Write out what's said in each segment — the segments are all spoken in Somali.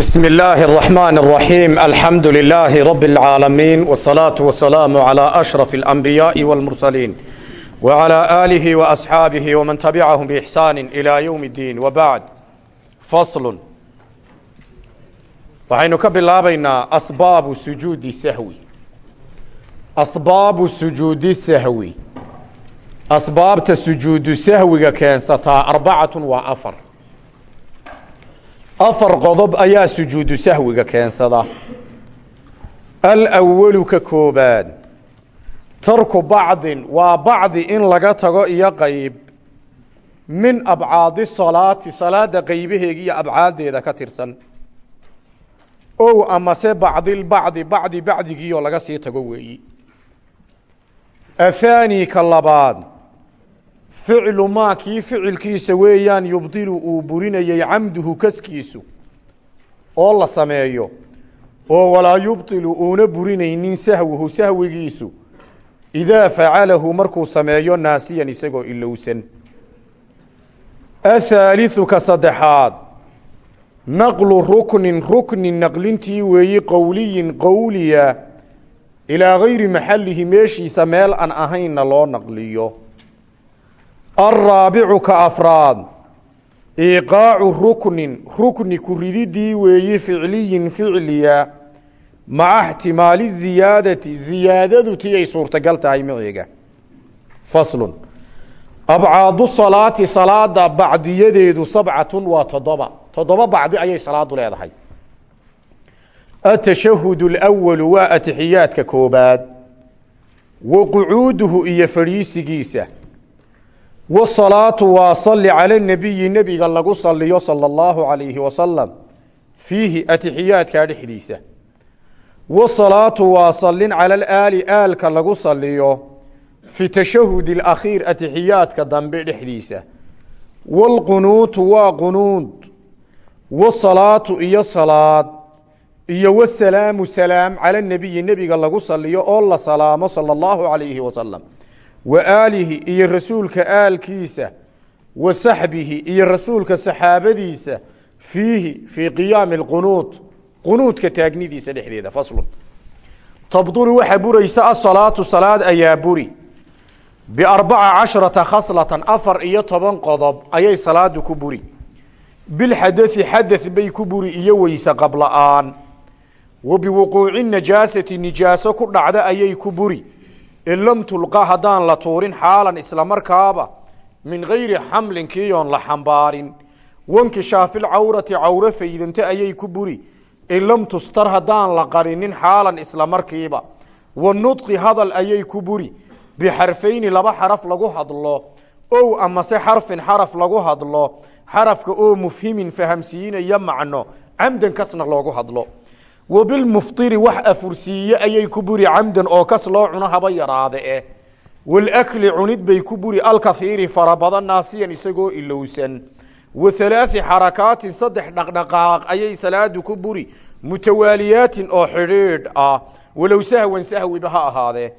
بسم الله الرحمن الرحيم الحمد لله رب العالمين والصلاة والسلام على أشرف الأنبياء والمرسلين وعلى آله وأصحابه ومن تبعهم بإحسان إلى يوم الدين وبعد فصل waxaynu ka bilaabaynaa asbaabu sujuudi sahwi asbaabu sujuudi sahwi asbaabta sujuudu sahwiga keensataa arbacatun waa afar afar qodob ayaa sujuudu sahwiga keensada. Alwalu ka koobaad tarku bacdin waa bacdi in laga tago iyo qayb. Min abcaadi salaati salaada qaybaheega iyo abcaaddeeda ka tirsan. Ow amase bacdilbacdi bacdi bacdigiioo laga sii tago weeyi. Athaani ka labaad ficlu maa kii ficilkiisa weeyaan yubdilu uu burinayey camduhu kaskiisu oo la sameeyo oo walaa yubdilu uuna burinaynin sahwuhu sahwigiisu idaa facalahu markuu sameeyo naasiyan isagoo ilowsan. Athaaliثu ka saddexaad naqlu ruknin ruknin naqlintii weeyi qowliyin qowliya ilaa gayri maxalihi meeshiisa meel aan ahaynna loo naqliyo alraabicu ka afraad. Iiqaacu ruknin rukni ku rididii weeyi ficliyin ficliya. Maca ixtimaali ziyaadati ziyaadadu ti ay suurtagal tahay miciga faslun. Abcaadu salaati salaada bacdiyadeedu sabcatun waa toddoba. Toddoba bacdi ayay salaadu leedahay. Atashahud اlأwalu waa atixiyaadka koobaad. Wa qucuuduhu iyo fadhiisigiisa wsalaatu waa salli cala nebiyi nebiga lagu saliyo sala allahu calayhi wasalam fiihi atixiyaadkaa dhexdiisa. Wasalaatu waa sallin cala alaali aalka lagu saliyo fi tashahudi alakhiir atixiyaadka dambe dhexdiisa. Waalqunuutu waa qunuud wasalaatu iyo salaad. Iyo wasalaamu salaam cala nebiyi nebiga lagu saliyo oo la salaamo sala allahu calayhi wasalam wa aalihi iyo rasuulka aalkiisa wa saxbihi iyo rasuulka saxaabadiisa fiihi fii qiyaami اlqunuud qunuudka taagnidiisa dhexdeeda faslun. Tabdulu waxaa buraysa asalaatu salaad ayaa buri. Biarbaca casharata khaslatan afar iyo toban qodob ayay salaadu ku buri. Bilxadai xadaث bay ku buri iyo weyse qabla-aan wa biwuquuci najaasati nijaaso ku dhacda ayay ku buri in lam tulqa haddaan la tuurin xaalan islamarkaaba min gayri xamlin kiiyoon la xambaarin. Wankishaafilcawrati cawro faydante ayay ku buri. In lam tustar haddaan la qarinin xaalan islamarkiiba wanudqi hadal ayay ku buri. Bixarfayni laba xaraf lagu hadlo. Ow amase xarfin xaraf lagu hadlo. Xarafka oo mufhimin fahamsiinaya macno. Camdan kasna loogu hadlo wa bilmuftiri wax afursiiye ayay ku buri camdan oo kas loo cuno haba yaraade eh walakli cunid bay ku buri alkaiiri fara badan naasiyan isagoo ilowsan wa halaai xarakaatin saddex dhaqdhaqaaq ayay salaadu ku buri mutawaaliyaatin oo xidhiidh ah walow sahwan sahwiba ha ahaadee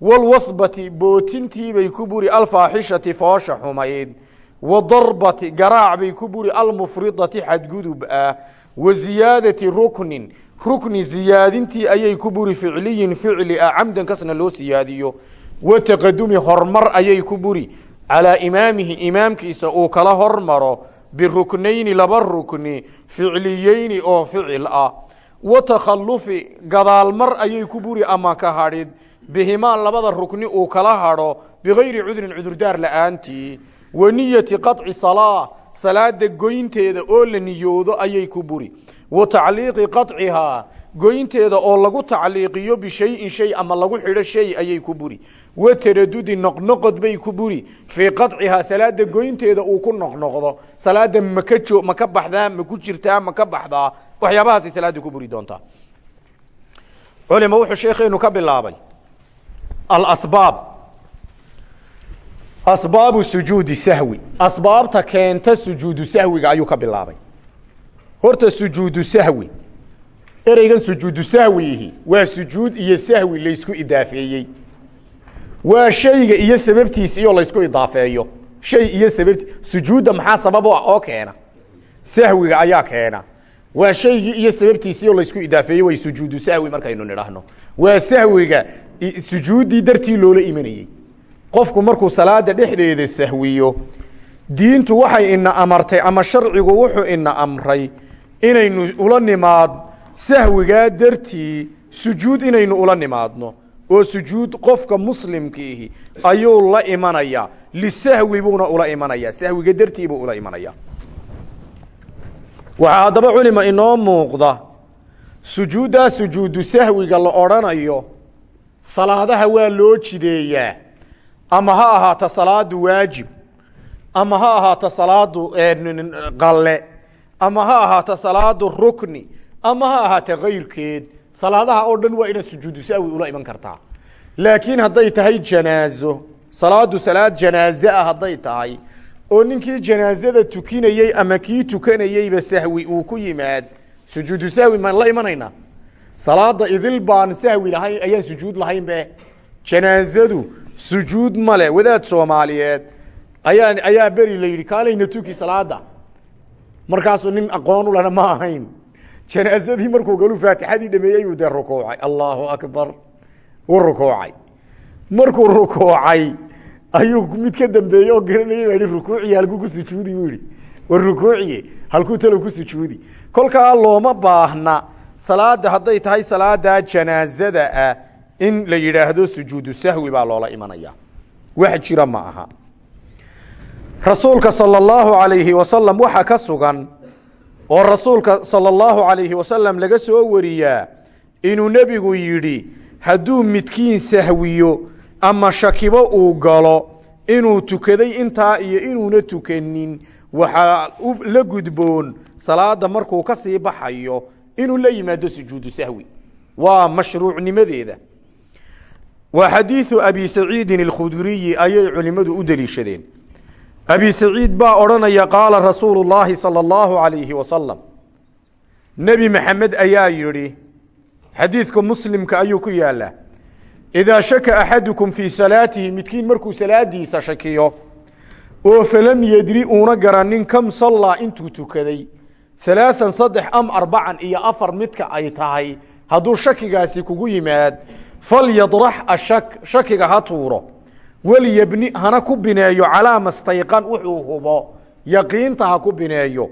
walwasbati bootintiibay ku buri alfaaxishati foosha xumayd wadarbati garaac bay ku buri almufridati xadgudub ah wa ziyaadati ruknin. Rukni ziyaadintii ayay ku buri ficliyin ficli ah camdan kasna loo siyaadiyo. Wa taqadumi hormar ayay ku buri. Calaa imaamihi imaamkiisa uu kala hormaro biruknayni laba rukni ficliyeyni oo ficil ah. Wa takhalufi gadaalmar ayay ku buri ama ka hadhid. Bihimaa labada rukni uu kala hadho bigayri cudrin cudurdaar la'aantii waniyati qaci salaa salaada goynteeda oo la niyoodo ayay ku buri. Wa tacliiqi qacihaa goynteeda oo lagu tacliiqiyo bishayin shay ama lagu xidho shay ayay ku buri. Wa taradudi noqnoqod bay ku buri. Fii qacihaa salaada goynteeda uu ku noqnoqdo. Salaada maka jo maku jirtaa maka baxdaa waxyaabahaasay salaada ku buri doontaa culima wuxuu sheekeenu ka bilaabay. Alasbaab asbaabu sujuudi sahwi. Asbaabta keenta sujuudu sahwiga ayuu ka bilaabay. Horta sujuudu sahwi ereygan sujuudu sahwiihi waa sujuud iyo sahwi laysku idaafeeyey. Waa shayga iyo sababtiisa iyo laysku idaafeeyo. Shay iyo sababti sujuudda maxaa sabab ah? Waa shaygii iyo sababtiisii oo laysku idaafeeyey way sujuudu sahwi markaynu nidhaahno. Waa sahwiga sujuuddii dartii loola imanayey qofku markuu salaada dhexdeeda sahwiyo diintu waxay ina amartay ama sharcigu wuxuu ina amray inaynu ula nimaad sahwigaa dartii sujuud inaynu ula nimaadno oo sujuud qofka muslimkiihi ayuu la imanayaa lisahwi buuna ula imanayaa sahwiga dartii buu ula imanayaa waxaa haddaba culima inoo muuqda sujuuddaa sujuudu sahwiga la odhanayo salaadaha waa loo jideeyaa ama ha ahaato salaadu waajib. Ama ha ahaato salaadu qalle. Ama ha ahaato salaadu rukni. Ama ha ahaato kayrkeed salaadaha oo dhan waa inaad sujuudu sahwi ula iman kartaa. Laakiin hadday tahay janaazo salaadu salaad janaaze ah hadday tahay oo ninkii janaazada tukinayey ama kii tukanayeyba sahwi uu ku yimaad sujuudu sahwi maan la imanaynaa salaada idil baan sahwi lahayn ayaan sujuud lahayn be janaazadu sujuud male wadaad soomaaliyeed. Ayaa ayaa beri la yidhi kaalayna tuki salaada markaasuu nin aqoon u lana ma ahayn. Janaazadii markuu galu faatixadii dhameeyey buu dee rukuucay. Allahu akbar. Wuu rukuucay. Markuu rukuucay ayuu mid ka dambeeyey garanayay yihi rukuuciye halkuu ku sujuudi buu war rukuuciye halkuu talow ku sujuudi. Kolkaa looma baahna. Salaada hadday tahay salaadaa janaazada ah in la yidhaahdo sujuudu sahwi baa loola imanaya. Wax jira ma aha. Rasuulka sal اllahu alayhi wasalam waxa ka sugan oo rasuulka sal اllahu alayhi wasalam laga soo wariyaa inuu nebigu yidhi hadduu midkiin sahwiyo ama shakibo uu galo inuu tukaday intaa iyo inuuna tukanin waxaa la gudboon salaada markuu ka sii baxayo inuu la yimaado sujuudu sahwi. Waa mashruucnimadeeda waa xadiiثu abi saciidin اkhudriyi ayay culimadu u deliishadeen abi saciid baa odhanaya qaala rasuulu اllaahi salى اllahu alayhi wasalam nebi maxamed ayaa yidhi xadiidka muslimka ayuu ku yaalaa idaa shaka axadukum fii salaatihi midkiin markuu salaadiisa shakiyo oo falam yedri uuna garanin kam sallaa intuu tukaday alaaan saddex am arbacan iyo afar midka ay tahay hadduu shakigaasi kugu yimaad falyadrax ashak shakiga ha tuuro walyebni hana ku bineeyo calaa mastayqan wuxuu hubo yaqiinta ha ku bineeyo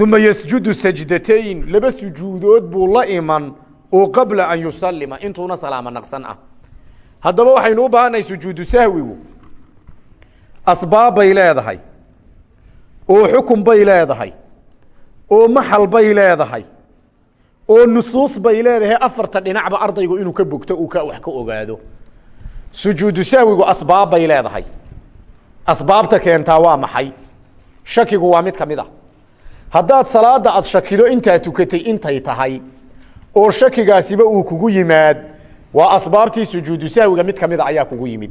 uma yasjudu sajdatayn laba sujuudood buu la iman oo qabla an yusalima intuuna salaamo naqsan ah haddaba waxaynu u baahannahay sujuudu sahwigu asbaab bay leedahay oo xukun bay leedahay oo maxal bay leedahay oo nusuus bay leedahay afarta dhinacba ardaygu inuu ka bogto uu ka wax ka ogaado. Sujuudu sahwigu asbaab bay leedahay. Asbaabta keentaa waa maxay? Shakigu waa mid ka mid a haddaad salaada aad shakido intaa tukatay intay tahay oo shakigaasiba uu kugu yimaad waa asbaabtii sujuudu sahwiga mid kamida ayaa kugu yimid.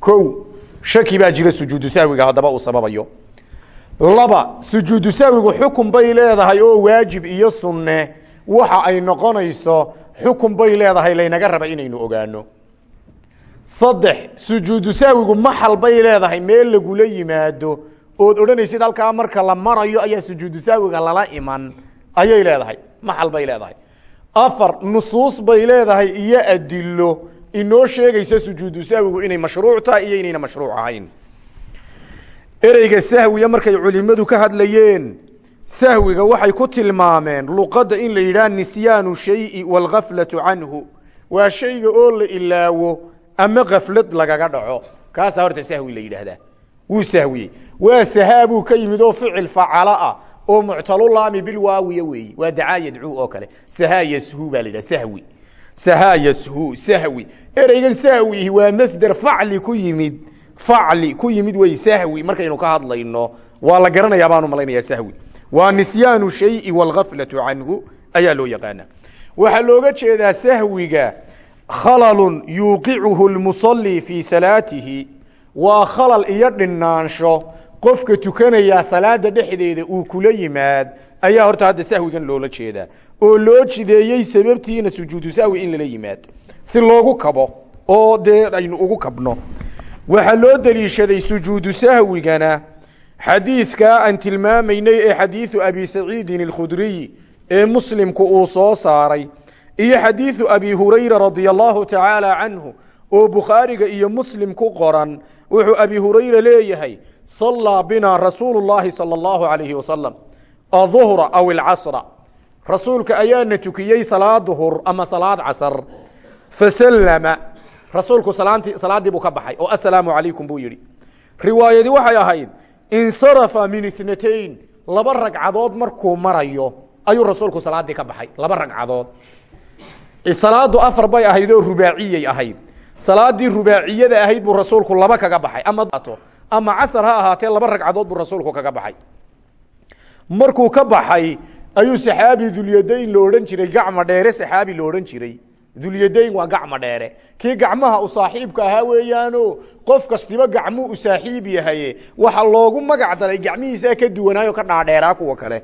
Ko shaki baa jira sujuudu sahwiga haddaba uu sababayo. Laba sujuudu sahwigu xukun bay leedahay oo waajib iyo sunne waxa ay noqonayso xukun bay leedahay laynaga raba inaynu ogaano. Saddex sujuudu sahwigu maxal bay leedahay meel lagula yimaado. Ood odhanaysid halkaa marka la marayo ayaa sujuudu sahwiga lala iman. Ayay leedahay maxal bay leedahay. Afar nusuus bay leedahay iyo adilo. Inoo sheegaysa sujuudu sahwigu inay mashruuc tahay iyo inayna mashruuc ahayn. Ereyga sahwiya markay culimadu ka hadlayeen sahwiga waxay ku tilmaameen luqadda in la yidhaha nisyaanu shayi waalgaflatu canhu. Waa shayga oo la ilaawo ama kaflad lagaga dhaco. Kaasaa horta sahwi la yidhaahdaa. Wuu sahwiyey. Waa sahaabuu ka yimid oo ficil facala ah oo muctalulaami bilwaawiya weeye waa dacaa yadcuu oo kale. Sahaa yashu baa la yidhaha sahwi. Sahaa yashu sahwi. Ereygan sahwihi waa masder facli ku yimid. Facli ku yimid wey sahwi. Markaynu ka hadlayno waa la garanayaa baanu malaynayaa sahwi waa nisyaanu shayi waalgaflatu canhu ayaa loo yaqaana. Waxaa looga jeedaa sahwiga khalalun yuuqicuhu lmusalli fii salaatihi. Waa khalal iyo dhinaansho. Qofka tukanayaa salaada dhexdeeda uu kula yimaad ayaa horta hadda sahwigan loola jeedaa. Oo loo jideeyey sababtiina sujuudu sahwi in lala yimaad. Si loogu kabo oo dee aynu ugu kabno. Waxaa loo deliishaday sujuudu sahwigana xadiidkaa aan tilmaamaynay ee xadiidu abi saciidin اlkhudriy ee muslimku uu soo saaray iyo xadiidu abi hurayra radia allahu tacaala canhu oo bukhaariga iyo muslim ku qoran wuxuu abi hurayra leeyahay sallaa binaa rasuulu llaahi sala allahu alayhi wasalam aduhra aw ilcasra rasuulka ayaana tukiyey salaad duhur ama salaad casar. Fasallama rasuulku salaaddii buu ka baxay oo assalaamu calaykum buu yidhi. Riwaayadii waxay ahayd insarafa min itnatayn laba ragcadood markuu marayo ayuu rasuulku salaaddii ka baxay laba ragcadood. Salaadu afar bay ahayd oo rubaaciyay ahayd. Salaadii rubaaciyada ahayd buu rasuulku laba kaga baxay ama ama casar ha ahaatee laba ragcadood buu rasuulku kaga baxay. Markuu ka baxay ayuu saxaabi dulyadayn lo jiray gacma dheere saxaabi lo jiray dulyadayn waa gacma dheere. Kii gacmaha u saaxiibka ahaa weeyaano qof kastiba gacmuu u saaxiib yahaye waxa loogu magac daray gacmihiisaa ka duwanaayo ka dhaadheeraa kuwa kale.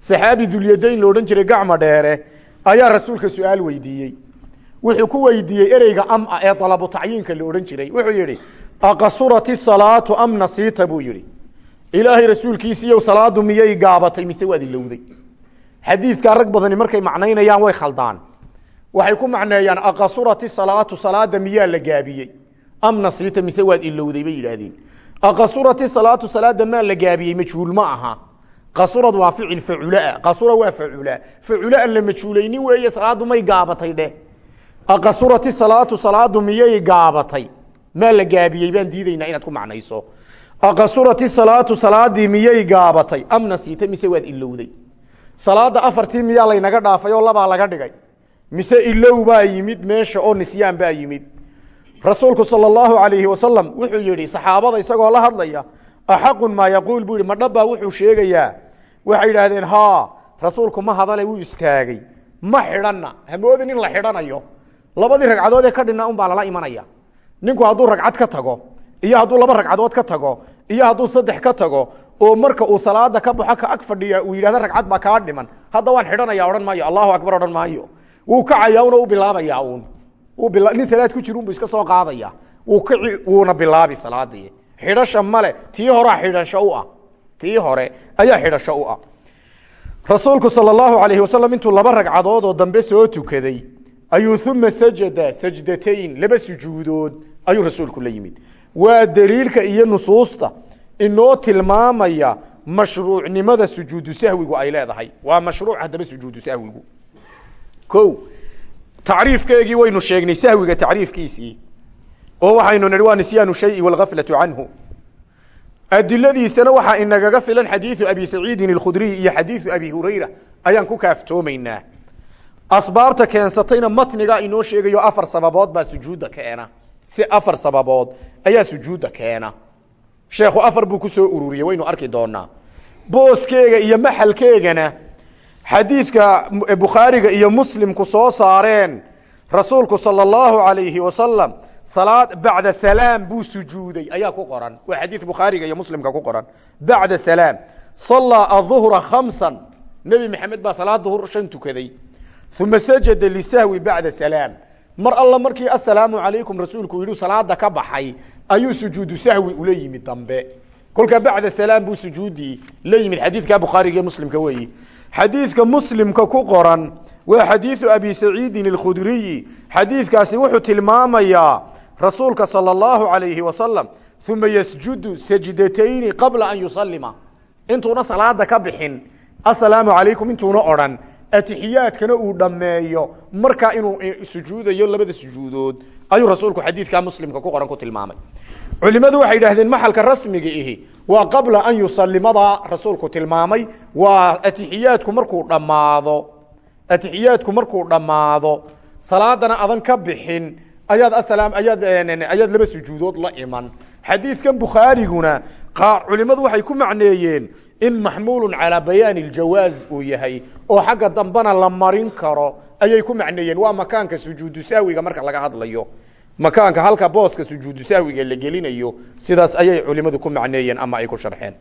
Saxaabi dulyadayn lo odhan jiray gacma dheere ayaa rasuulka su'aal weydiiyey. Wuxuu ku weydiiyey ereyga ama ee dalabu tacyiinka la jiray. Wuxuu yidhi aqasurat isalaatu am nasiita buu yihi ilaahay rasuulkiisiiyow salaadu miyay gaabatay mise waad ilowday? Xadiidkaa rag badani markay macnaynayaan way khaldaan waxay ku macneeyaan aqasurat isalaatu salaada miyaa la gaabiyey? Am nasiita mise waad ilowday bay yidhaahdeen. Aqasurat isalaatu salaada maa la gaabiyey? Majhuul ma aha. Qasurad waa ficil facula qasura waa facula facula la majhuulaynin weeye salaadu may gaabatay dheh. Aqasurat isalaatu salaadu miyay gaabatay? Maa la gaabiyey baan diidaynaa inaad ku macnayso. Aqasurat isalaatu salaadii miyay gaabatay? Am nasiita mise waad ilowday salaada afartii miyaa laynaga dhaafay oo labaa laga dhigay mise ilow baa yimid meesha oo nisyaan baa yimid. Rasuulku sal allahu alayhi wasalam wuxuu yihi saxaabada isagoo la hadlaya axaqun maa yaquul? Buu yihi ma dhabbaa wuxuu sheegayaa. Waxay yidhaahdeen ha rasuulku ma hadale wuu istaagay. Ma xidhanna hamoodin in la xidhanayo. Labadii ragcadood ee ka dhinna un baa lala imanaya. Ninku hadduu ragcad ka tago iyo hadduu laba ragcadood ka tago iyo hadduu saddex ka tago oo marka uu salaada ka baxo ka ag fadhiya uu yidhahdo ragcad baa kaa dhiman. Hadda waan xidhanaya odhan maayo. Allahu akbar odhan maayo wuu kacaya una u bilaabaya un nin salaad ku jir unbu iska soo qaadaya wuu kici wuuna bilaabi salaadii. Xidhasha male tii horaa xidhasho u ah. Tii hore ayaa xidhasho u ah. Rasuulku sal allahu alayhi wasalam intuu laba ragcadood oo dambe soo tukaday ayuu uma sajada sajdatayn laba sujuudood ayuu rasuulku la yimid. Waa daliilka iyo nusuusta inoo tilmaamaya mashruucnimada sujuudu sahwigu ay leedahay. Waa mashruuc haddaba sujuudu sahwigu o tacriifkeegii waynu sheegnay sahwiga tacriifkiisii oo waxaynu nihi waa nisyaanu shayi walgaflatu canhu. Adiladiisana waxaa inagaga filan xadiidu abi saciidin اkhudriy iyo xadiidu abi hurayra ayaan ku kaaftoomaynaa asbaabta keensatayna matnigaa inoo sheegayo afar sababood baa sujuudda keena. Si afar sababood ayaa sujuudda keena. Sheekhu afar buu ku soo ururiyey waynu arki doonaa booskeega iyo maxalkeegana xadiidka bukhaariga iyo muslimku soo saareen rasuulku sala allahu alayhi wasalam salaad bacda salaam buu sujuuday. Ayaa ku qoran. Waa xadiid bukhaariga iyo muslimka ku qoran. Bacda salaam. Sallaa aduhra khamsan. Nebi maxamed baa salaad duhur shan tukaday. Uma sajada lisahwi bacda salaam. Mar alla markii assalaamu calaykum rasuulku yidhi salaada ka baxay. Ayuu sujuudu sahwi ula yimid dambe. Kolkaa bacda salaam buu sujuudii la yimid. Xadiidka bukhaariga iyo muslimka weeyi xadiidka muslimka ku qoran waa xadiidu abi saciidin اkhudriyi xadiidkaasi wuxuu tilmaamayaa rasuulka salى اllahu alayhi wasalam uma yasjudu sajdatayni qabla an yusalima intuuna salaada ka bixin asalaamu calaykum intuuna odhan atixiyaadkana uu dhammeeyo. Markaa inuu sujuudayo labada sujuudood ayuu rasuulku xadiidkaa muslimka ku qoran ku tilmaamay. Culimadu waxay idhahdeen maxalka rasmiga ihi waa qabla an yusalimadaa rasuulku tilmaamay. Waa atixiyaadku markuu dhammaado atixiyaadku markuu dhammaado salaadana adan ka bixin ayaad asalaam ayaad ayaad laba sujuudood la iman. Xadiidkan bukhaariguna culimadu waxay ku macneeyeen in maxmuulu calaa bayaani اljawaaz uu yahay oo xagga dambena la marin karo ayay ku macneeyeen waa makaanka sujuudu sahwiga marka laga hadlayo. Makaanka halka booska sujuudu sahwiga la gelinayo sidaas ayay culimadu ku macneeyeen ama ay ku sharxeen.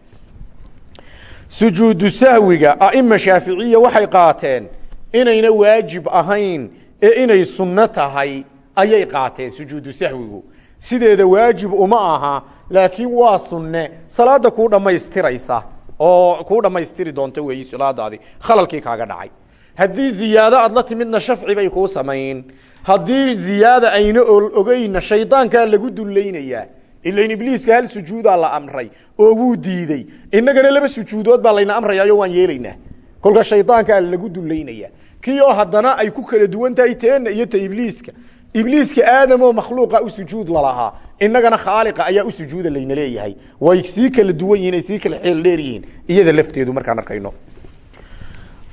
Sujuudu sahwiga aima shaaficiya waxay qaateen inayna waajib ahayn ee inay sunno tahay ayay qaateen sujuudu sahwigu sideeda waajib uma aha laakiin waa sunne. Salaada kuu dhammaystiraysa oo kuu dhammaystiri doonta weeyi salaadaadi khalalkii kaaga dhacay. Haddii ziyaado aad la timidna shafci bay kuu samayn. Haddii ziyaada ayna ogeyna shaydaankaa lagu dulaynayaa ilain ibliiska hal sujuudaa la amray oo wuu diidey inagana laba sujuudood baa layna amrayaayo waan yeelaynaa. Kolka shaydaankaa lagu dulaynaya kii oo haddana ay ku kala duwan tahay teena iyo ta ibliiska. Ibliiska aadamoo makhluuqa u sujuud lalahaa inagana khaaliqa ayaa u sujuuda layna leeyahay. Way sii kala duwan yihiin ay sii kala xeel dheer yihiin. Iyada lafteedu markaan arkayno.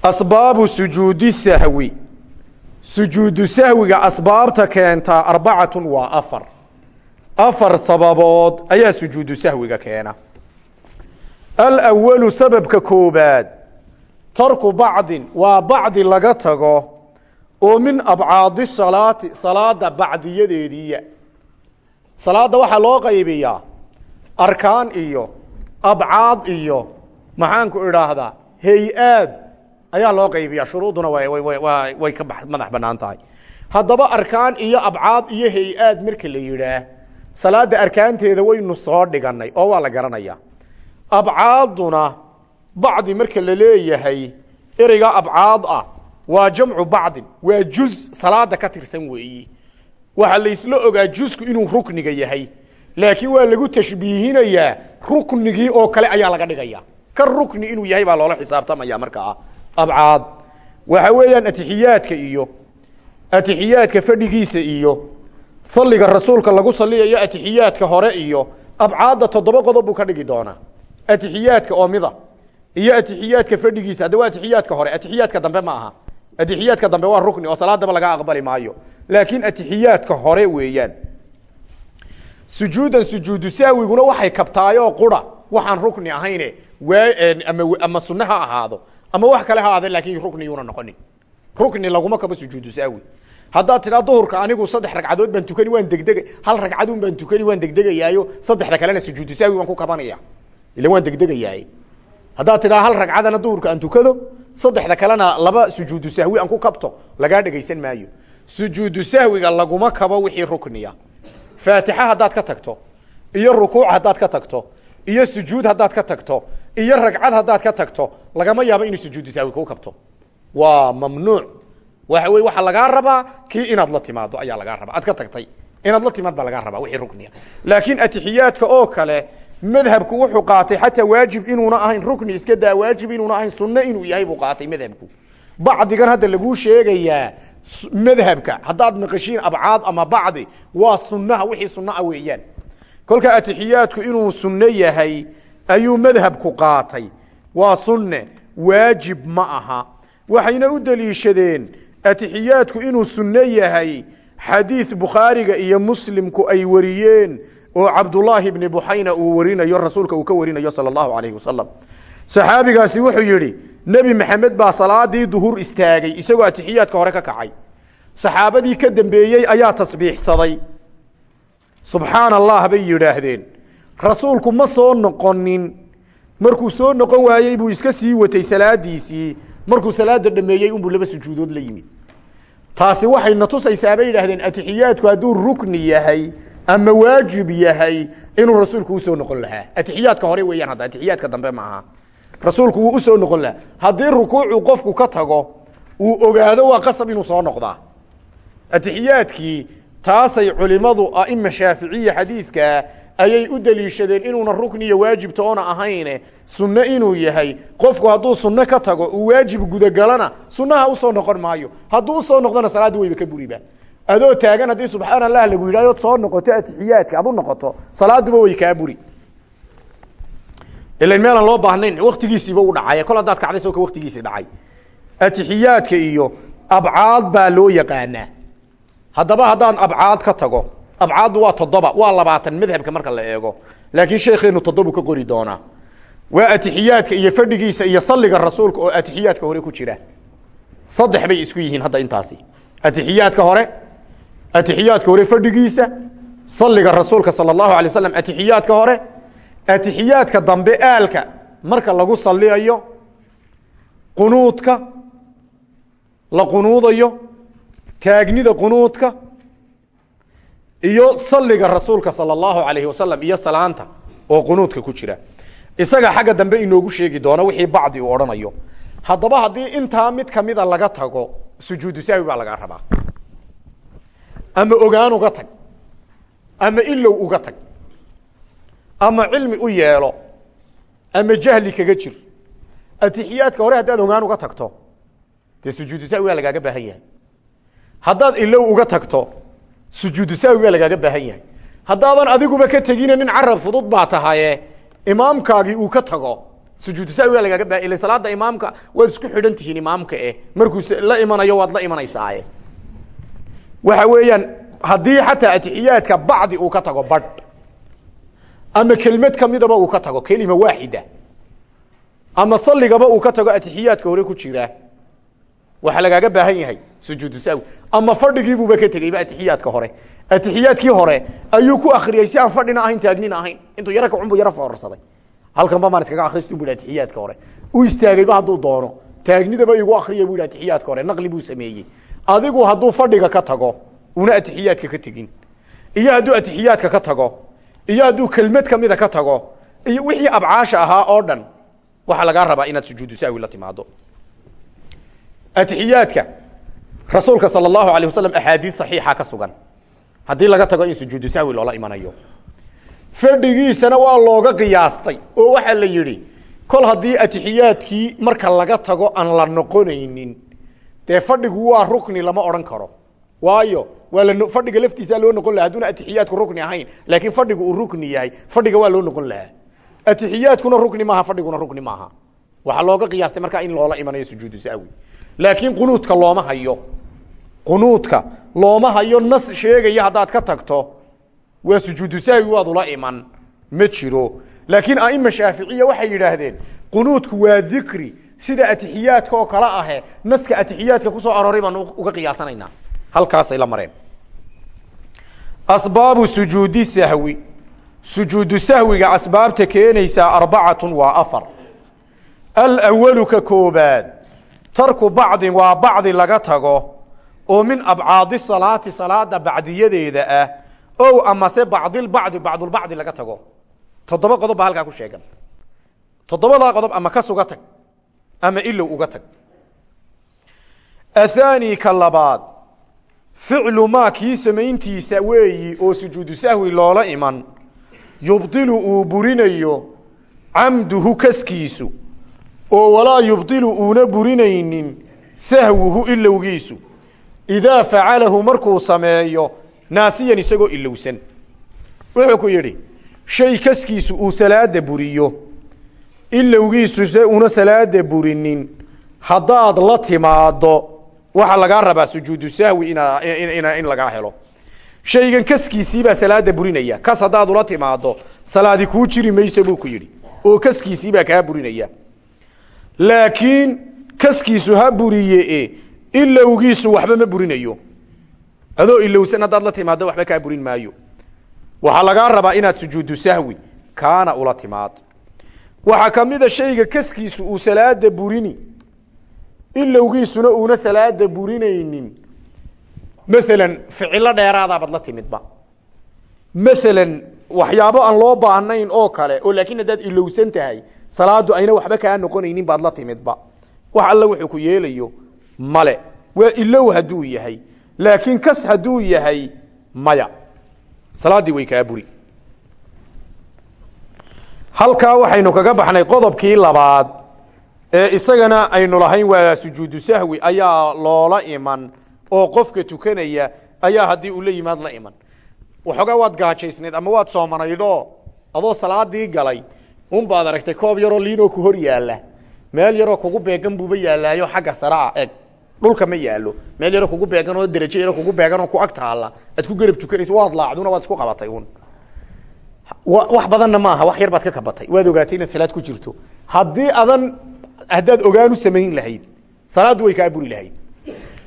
Asbaabu sujuudi sahwi. Sujuudu sahwiga asbaabta keentaa arbacatun waa afar. Afar sababood ayaa sujuudu sahwiga keena. Alwalu sababka koobaad. Tarku bacdin waa bacdi laga tago oo min abcaadi salaati salaada bacdiyadeediiya salaada waxaa loo qaybiyaa arkaan iyo abcaad iyo maxaanku idhaahdaa hay'aad ayaa loo qaybiyaa. Shuruuduna way ka madax bannaan tahay. Haddaba arkaan iyo abcaad iyo hay'aad marka la yidhaah salaada arkaanteeda waynu soo dhiganay oo waa la garanaya abcaaduna bacdi marka la leeyahay ereyga abcaad ah waa jamcu bacdin waa juz salaada ka tirsan weeyi waxaa laysla ogaa jusku inuu rukniga yahay. Laakiin waa lagu tashbiihinayaa ruknigii oo kale ayaa laga dhigaya. Ka rukni inuu yahay baa loola xisaabtamaya markaa abcaad. Waxa weeyaan atixiyaadka iyo atixiyaadka fadhigiisa iyo saliga rasuulka lagu saliyayo atixiyaadka hore iyo abcaadda toddoba qodob buu ka dhigi doonaa. Atixiyaadka oo mida? Iyo atixiyaadka fadhigiisa. Hadda waa atixiyaadka hore atixiyaadka dambe ma aha atixiyaadka dambe waa rukni oo salaadaba laga aqbali maayo. Laakiin atixiyaadka hore weeyaan. Sujuudan sujuudu sahwiguna waxay kabtaayoo qura. Waxaan rukni ahayne ama sunne ha ahaado. Ama wax kale ha ahaade laakiin rukni yuuna noqonin. Rukni laguma kabo sujuudu sahwi haddaad tidhaa duhurka anigu saddex ragcadood baan tukani waan degdega hal ragcadun baan tukani waan degdegayaayo saddexda kalena sujuudu sahwi waan ku kabanaya. Ila waan degdegayaay haddaad tidhaa hal ragcadana duhurka aan tukado saddexda kalena laba sujuudu sahwi aan ku kabto lagaa dhegaysan maayo. Sujuudu sahwiga laguma kabo wixii rukniya. Faatixa haddaad ka tagto iyo rukuuc haddaad ka tagto iyo sujuud haddaad ka tagto iyo ragcad haddaad ka tagto lagama yaabo inuu sujuudu sahwi kuu kabto. Waa mamnuuc. Waxa wey waxaa lagaa rabaa kii inaad la timaado ayaa lagaa rabaa. Aad ka tagtay inaad la timaad baa lagaa rabaa wixii rukniya. Laakiin atixiyaadka oo kale madhabku wuxuu qaatay xataa waajib inuuna ahayn rukni iska daa waajib inuuna ahayn sunno inuu yahay buu qaatay madhabku. Bacdigan hadda laguu sheegayaa madhabka. Haddaad maqashiin abcaad ama bacdi waa sunnaha wixii sunnaah weeyaan. Kolka atixiyaadku inuu sunno yahay ayuu madhabku qaatay. Waa sunne waajib ma aha. Waxayna u deliishadeen atixiyaadku inuu sunno yahay xadiid bukhaariga iyo muslimku ay wariyeen oo cabdulaahi bni buxayna uu warinayo rasuulka uu ka warinayo sala allahu alayhi wasalam saxaabigaasi wuxuu yidhi nebi maxamed baa salaadii duhur istaagay isagoo atixiyaadka hore ka kacay. Saxaabadii ka dambeeyey ayaa tasbiixsaday. Subxaana allah bay yidhaahdeen. Rasuulku ma soo noqonin. Markuu soo noqon waayey buu iska sii watay salaadiisii. Markuu salaada dhameeyey unbuu laba sujuudood la yimid. Taasi waxay na tusaysaa bay yidhaahdeen atixiyaadku hadduu rukni yahay ama waajib yahay inuu rasuulku u soo noqon lahaa. Atixiyaadka hore weeyaan hadda atixiyaadka dambe ma aha rasuulku wuu u soo noqon lahaa. Haddii rukuucu qofku ka tago uu ogaado waa qasab inuu soo noqdaa. Atixiyaadkii taasay culimadu aima shaaficiya xadiidkaa ayay u deliishadeen inuuna rukni iyo waajib toona ahayne. Sunno inuu yahay qofku hadduu sunno ka tago uu waajib gudagalana sunnaha u soo noqon maayo. Hadduu u soo noqdona salaadda weyba ka buriba adoo taagan haddii subxaana allah lagu yidhahdo soo noqoto atixiyaadka ad u noqoto salaaduba way kaa buri. Ilan meelaan loo baahnayn waktigiisiiba u dhacay. Kol haddaad kacday soo ka waktigiisii dhacay. Atixiyaadka iyo abcaad baa loo yaqaanaa. Haddaba haddaan abcaad ka tago abcaaddu waa toddoba waa labaatan madhabka marka la eego. Laakiin sheekeenu toddobu ka qori doonaa. Waa atixiyaadka iyo fadhigiisa iyo saliga rasuulka oo atixiyaadka hore ku jira. Saddex bay isku yihiin hadda intaasi. Atixiyaadka hore atixiyaadka hore fadhigiisa saliga rasuulka sala allahu alay waslam atixiyaadka hore atixiyaadka dambe aalka marka lagu saliyayo qunuudka la qunuudayo taagnida qunuudka iyo saliga rasuulka sala allahu alayhi wasalam iyo salaanta oo qunuudka ku jira. Isaga xagga dambe inoogu sheegi doono wixii bacdi uu odhanayo. Haddaba haddii intaa mid kamida laga tago sujuudu sahwi baa lagaa rabaa ama ogaan uga tag. Ama ilow uga tag. Ama cilmi u yeelo. Ama jahli kaga jir. Atixiyaadka hore haddaad ogaan uga tagto dee sujuudu sahwi baa lagaaga baahan yahay. Haddaad ilow uga tagto sujuudu sahwi baa lagaaga baahan yahay. Haddaadan adiguba ka tegina nin carab fudud baa tahaye imaamkaagii uu ka tago sujuudu sahwi baa lagaaga baahan ila salaada imaamka waad isku xidhan tihiin imaamka eh markuu la imanayo waad la imanaysaaye waxa weeyaan haddii xataa atixiyaadka bacdi uu ka tago badh ama kelmad kamidaba uu ka tago kelima waaxida ama saligaba uu ka tago atixiyaadka hore ku jira waxaa lagaaga baahan yahay sujuudu sahwi ama fadhigiibuuba ka tegeyba atixiyaadka hore. Atixiyaadkii hore ayuu ku akriyey si aan fadhina ahayn taagnina ahayn. Intuu yaro kacunbu yaro foorarsaday halkan ba maan iskaga akristi bu atixiyaadka hore. U istaagayba hadduu doono taagnidaba igu akriya bu atixiyaadka hore naqli buu sameeyey adigu hadduu fadhiga ka tago una atixiyaadka ka tegin iyo hadduu atixiyaadka ka tago iyo hadduu kelmad kamida ka tago iyo wixii abcaasha ahaa oo dhan waxaa lagaa rabaa inaad sujuudu sahwi la timaado atixiyaadka rasuulka sal allahu alayh wasalam axaadiis saxiixa ka sugan haddii laga tago in sujuudu sahwi loola imanayo fadhigiisana waa looga qiyaastay oo waxaa la yidhi kol haddii atixiyaadkii marka laga tago aan la noqonaynin dee fadhigu waa rukni lama odhan karo. Waayo waa la fadhiga laftiisaa loo noqon laha haduuna atixiyaadku rukni ahayn laakiin fadhigu uu rukni yahay fadhiga waa loo noqon lahaa. Atixiyaadkuna rukni maaha fadhiguna rukni maaha. Waxaa looga qiyaastay markaa in loola imanayo sujuudu sahwi laakiin qunuudka looma hayo. Qunuudka looma hayo nas sheegaya haddaad ka tagto waa sujuudu sahwi waad ula iman. Ma jiro laakiin aima shaaficiya waxay yidhaahdeen qunuudku waa dikri sida atixiyaadka oo kale ahe naska atixiyaadka ku soo arooray baan uga qiyaasanaynaa. Halkaasay la mareen. Asbaabu sujuudi sahwi. Sujuudu sahwiga asbaabta keenaysaa arbacatun waa afar. Alwalu ka koobaad tarku bacdin waa bacdi laga tago oo min abcaadi salaati salaada bacdiyadeeda ah o amase bacdilbacdi bacdulbacdi laga tago toddoba qodob baa halkaa ku sheegan. Toddobadaa qodob ama kas uga tag ama ilow uga tag. Athani ka labaad ficlu maa kii samayntiisa weeyi oo sujuudu sahwi loola iman yubdilu uu burinayo camduhu kaskiisu oo walaa yubdilu uuna burinaynin sahwuhu ilowgiisu. Idaa facalahu markuu sameeyo naasiyan isagoo ilowsan. Wuxuu ku yidhi shay kaskiisu uu salaada buriyo ilowgiisu se una salaada burinin haddaad la timaado waxaa lagaa rabaa sujuudu sahwi in lagaa helo. Shaygan kaskiisiibaa salaada burinaya kas haddaad ula timaado salaadi kuu jiri mayso buu ku yidhi oo kaskiisiibaa kaa burinaya. Laakiin kaskiisu ha buriye ilowgiisu waxba ma burinayo. Adoo ilowsan haddaad la timaado waxba kaa burin maayo waxaa lagaa rabaa inaad sujuudu sahwi kaana ula timaad. Waxaa kamida shayga kaskiisu uu salaada burini ilowgiisuna uuna salaada burinaynin. Maalan ficilo dheeraadaabad la timidba. Maalan waxyaabo aan loo baahnayn oo kale oo laakiin haddaad ilowsan tahay salaadu ayna waxba kaa noqonaynin baad la timidba. Wax alla wuxuu ku yeelayo male. Waa ilow hadduu yahay laakiin kas hadduu yahay maya salaaddii way kaa buri. Halkaa waxaynu kaga baxnay qodobkii labaad ee isagana aynu lahayn waa sujuudu sahwi ayaa loola iman oo qofka tukanaya ayaa haddii uu la yimaad la iman. Waxoogaa waad gaajaysnayd ama waad soomanaydoo adoo salaadii galay unbaad aragtay koob yaroo liinoo ku hor yaalla meel yaroo kugu beegan buuba yaallaayo xagga saraa eg dhulka ma yaalo meel yaroo kugu beegan oo derajo yaroo kugu beegan oo ku ag taalla. Aad ku garab tukanayso waad laacduna waad isku qabatay un wax badanna maaha wax yar baad ka kabatay. Waad ogaatay inaad salaad ku jirto. Haddii adan haddaad ogaan u samayn lahayd salaaddu way kaa buri lahayd.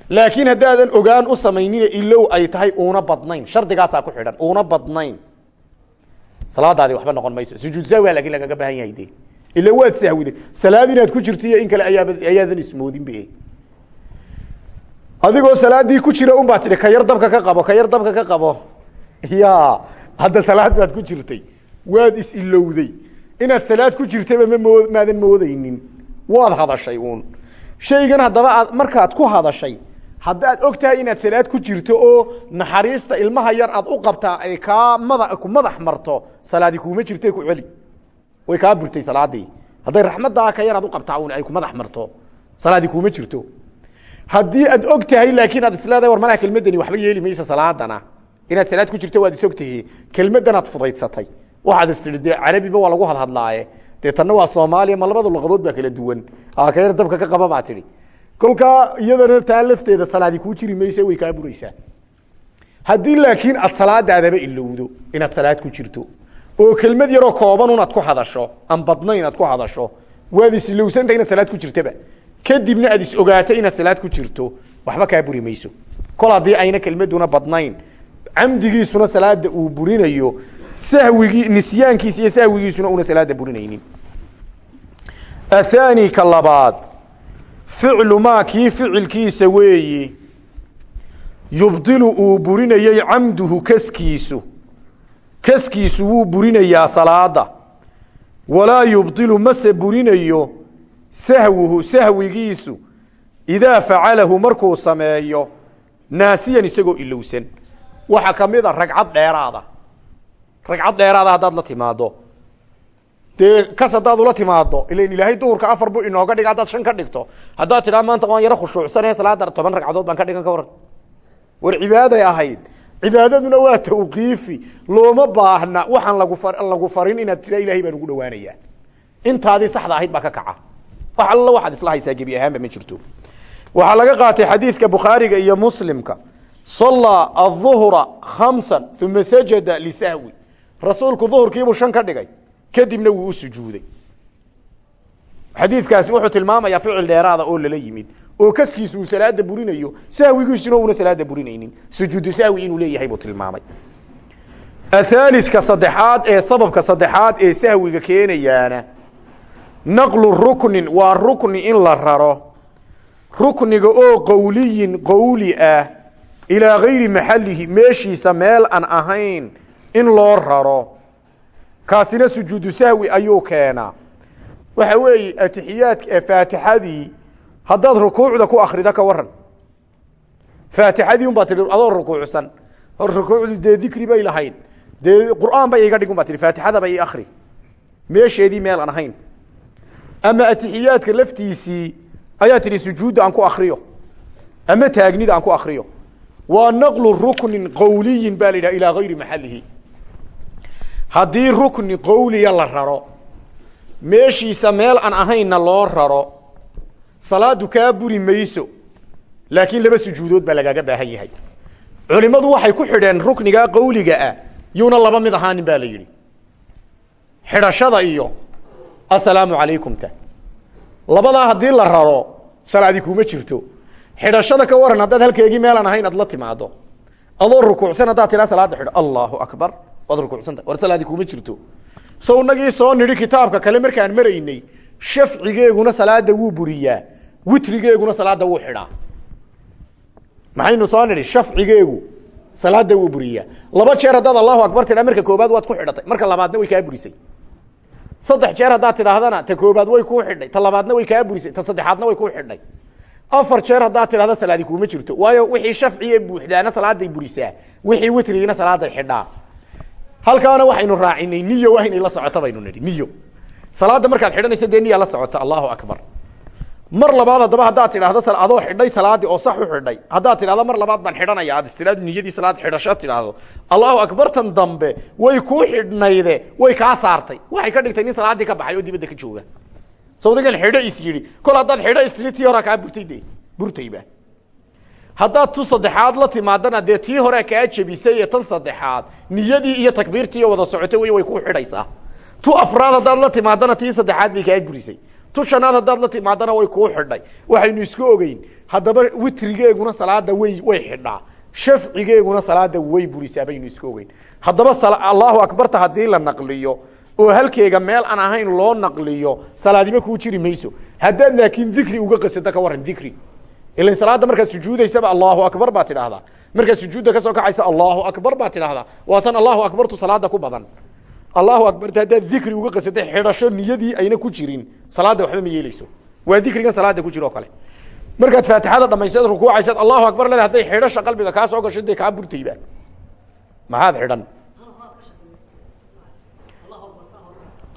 Laakiin haddaadan ogaan u samaynina ilow ay tahay uuna badnayn. Shardigaasaa ku xidhan uuna badnayn. Salaadaadi waxba noqon mayso. Sujuud sahwi laakiin lagaga baahan yahay de ila waad sahwide. Salaad inaad ku jirto in kale ayaadan ismoodin be adigoo salaadii ku jira un baa tidhi ka yar dabka ka qabo ka yar dabka ka qabo. Ya hadda salaad baad ku jirtay. Waad is-ilowday inaad salaad ku jirtaba ma moo maadan moodeynin waad hadashay uun. Shaygan haddaba aad ku hadashay haddaad og tahay inaad salaad ku jirto oo naxariista ilmaha yar aad u qabtaa ay kaa mada ku madax marto salaadi kuuma jirte ku celi. Way kaa burtay salaadii. Hadday raxmaddaa ka yar aad u qabtaa un ay ku madax marto salaadi kuuma jirto haddii aad og laakiin aad isleedahay war malaha kelmadani waxba yeeli maysa salaadana. Inaad salaad ku jirto waad isog tahi kelmadanaad fudaydsatay waxaad istidhi carabiba waa lagu hadhadlaaye? Dee tanna waa soomaaliya ma labada luqadood baa kala duwan. Ka yar dabka ka qaba baa tihi kolkaa iyadana taa lafteeda salaadi kuu jiri maysa way kaa buraysaa. Haddii laakiin aad salaadaadaba ilowdo inaad salaad ku jirto oo kelmad yaroo kooban unaad ku hadasho aan badnayn aad ku hadasho waad islowsanta inaad salaad ku jirtaba kadibna aad is ogaato inaad salaad ku jirto waxba kaa buri mayso kol haddii ayna kelmaduna badnayn camdigiisuna salaada uu burinayo sahwigii nisyaankiisa iyo sahwigiisuna una salaada burinaynin. Athani ka labaad ficlu maa kii ficilkiisa weeyi yubdilu uu burinayey camduhu kaskiisu. Kaskiisu wuu burinayaa salaada walaa yubdilu mase burinayo sahwuhu sahwigiisu idaa facalahu markuu sameeyo naasiyan isagoo ilowsan. Waxaa ka mid a ragcad dheeraada. Ragcad dheeraada haddaad la timaado dee kas haddaad ula timaado ilan ilaahay duhurka afar bu inooga dhiga haddaad shan ka dhigto. Haddaad tidhaa maanta waan yaro khushuucsanee salaada toban ragcadood baan ka dhigan ka waran. War cibaaday ahayd. Cibaadaduna waa tawqiifi. Looma baahna waxaan lagu lagu farin inaad tiraa ilahay baan ugu dhawaanayaa intaadii saxda ahayd baa ka kaca wax alla waxaad isla haysaa gebi ahaanba ma jirto. Waxaa laga qaatay xadiidka bukhaariga iyo muslimka. Sallaa aلظuhra khamsa uma sajada lisahwi. Rasuulku duhurkiibuu shan ka dhigay kadibna wuu u sujuuday. Xadiidkaasi wuxuu tilmaamayaa ficil dheeraada oo lala yimid oo kaskiisu uu salaada burinayo sahwigiisuna una salaada burinaynin. Sujuudu sahwi inuu leeyahay buu tilmaamay. Athaalika saddexaad ee sababka saddexaad ee sahwiga keenayaana naqlu ruknin waa rukni in la raro. Rukniga oo qowliyin qowli ah ilaa gayri maxalihi meeshiisa meel aan ahayn in loo raro. Kaasina sujuudu sahwi ayuu keenaa. Waxa weeye atixiyaadka faatixadii haddaad rukuucda ku akrido ka waran faatixadii un baa adoo rukuucsan. Rukuucdu dee dikri bay lahayd. Dee qur'aan bay iga dhig baa tihi faatixadaba i akri meesheedii meel aan ahayn ama atixiyaadka laftiisii ayaa tihi sujuudda aan ku akriyo ama taagnida aan ku akriyo waa naqlu ruknin qowliyin baa la yidhaha ilaa gayri maxalihi haddii rukni qowliya la raro meeshiisa meel aan ahaynna loo raro salaadu kaa buri mayso laakiin laba sujuudood baa lagaaga baahan yahay. Culimmadu waxay ku xidheen ruknigaa qowliga ah yuuna laba mid ahaanin ba la yidhi. Xidhashada iyo assalaamu calaykumta labadaa haddii la raro salaadi kuma jirto. Xidhashada ka waran haddaad halkeegii meelaan ahayn aad la timaado adoo rukuucsan haddaad tidhaa salaada xidho allahu akbar waad rukuucsanta war salaadi kuma jirto. So inagii soo nidhi kitaabka kale markaan maraynay shafcigeeguna salaada wuu buriyaa witrigeeguna salaada wuu xidhaa. Maxaynu soo nidhi shafcigeegu salaada wuu buriyaa. Laba jeer haddaad allahu akbar tidhaa marka koobaad waad ku xidhatay marka labaadna way kaa burisay saddex jeer haddaad tidhaahdana ta koobaad way kuu xidhay ta labaadna way kaa burisay ta saddexaadna way kuu xidhay afar jeer haddaad tidhahda salaadi kuuma jirto waayo wixii shafciye buuxdaana salaaday burisaa wixii witrigiina salaaday xidhaa. Halkaana waxaynu raacinay niyo waa inay la socoto baynu nihi niyo. Salaada markaad xidhanaysa dee niya la socota allahu akbar mar labaad haddaba haddaad tidhahdo adoo xidhay salaadii oo sax u xidhay. Haddaad tidhahdo mar labaad baan xidhanaya. Aad istiraad niyadii salaad xidhasho tidhaahdo. Allahu akbartan dambe way kuu xidhnayde way kaa saartay. Waxay ka dhigtay nin salaadii ka baxay oo dibadda ka jooga. Sawdigan xidho is yidhi kol haddaad xidho istiri tii horaa kaa burtay de burtayba haddaad tu saddexaad la timaadana dee tii hore kaa jebisay ee tan saddexaad niyadii iyo takbiirtii wada socoto way ku xidhaysaa. Tu afraad haddaad la timaadana tii saddexaad bay kaa burisay tu shanaad haddaad la timaadana way kuu xidhay. Waxaynu isku ogeyn haddaba witrigeeguna salaada way way xidhaa. Shafcigeeguna salaada way burisaa baynu isku ogeyn. Haddaba allahu akbarta haddii la naqliyo oo halkeega meel aan ahayn loo naqliyo salaadima kuu jiri mayso. Haddaad laakiin dikri uga qasado ka waran dikri. Ilan salaada markaad sujuudaysaba allahu akbar baa tidhaahdaa. Markaad sujuudda ka soo kacaysa allahu akbar baa tidhaahdaa. Waa tan allahu akbartu salaada ku badan allahu akbarta haddaad dikri uga qasaday xidhasho niyadii ayna ku jirin. Salaadda waxba ma yeeleyso waa dikrigan salaada ku jiro o kale. Markaad faatixada dhamayseed rukuucaysaad allahu akbar leeda hadday xidhasha qalbiga kaa soo gasho dee kaa maxaad xidhan?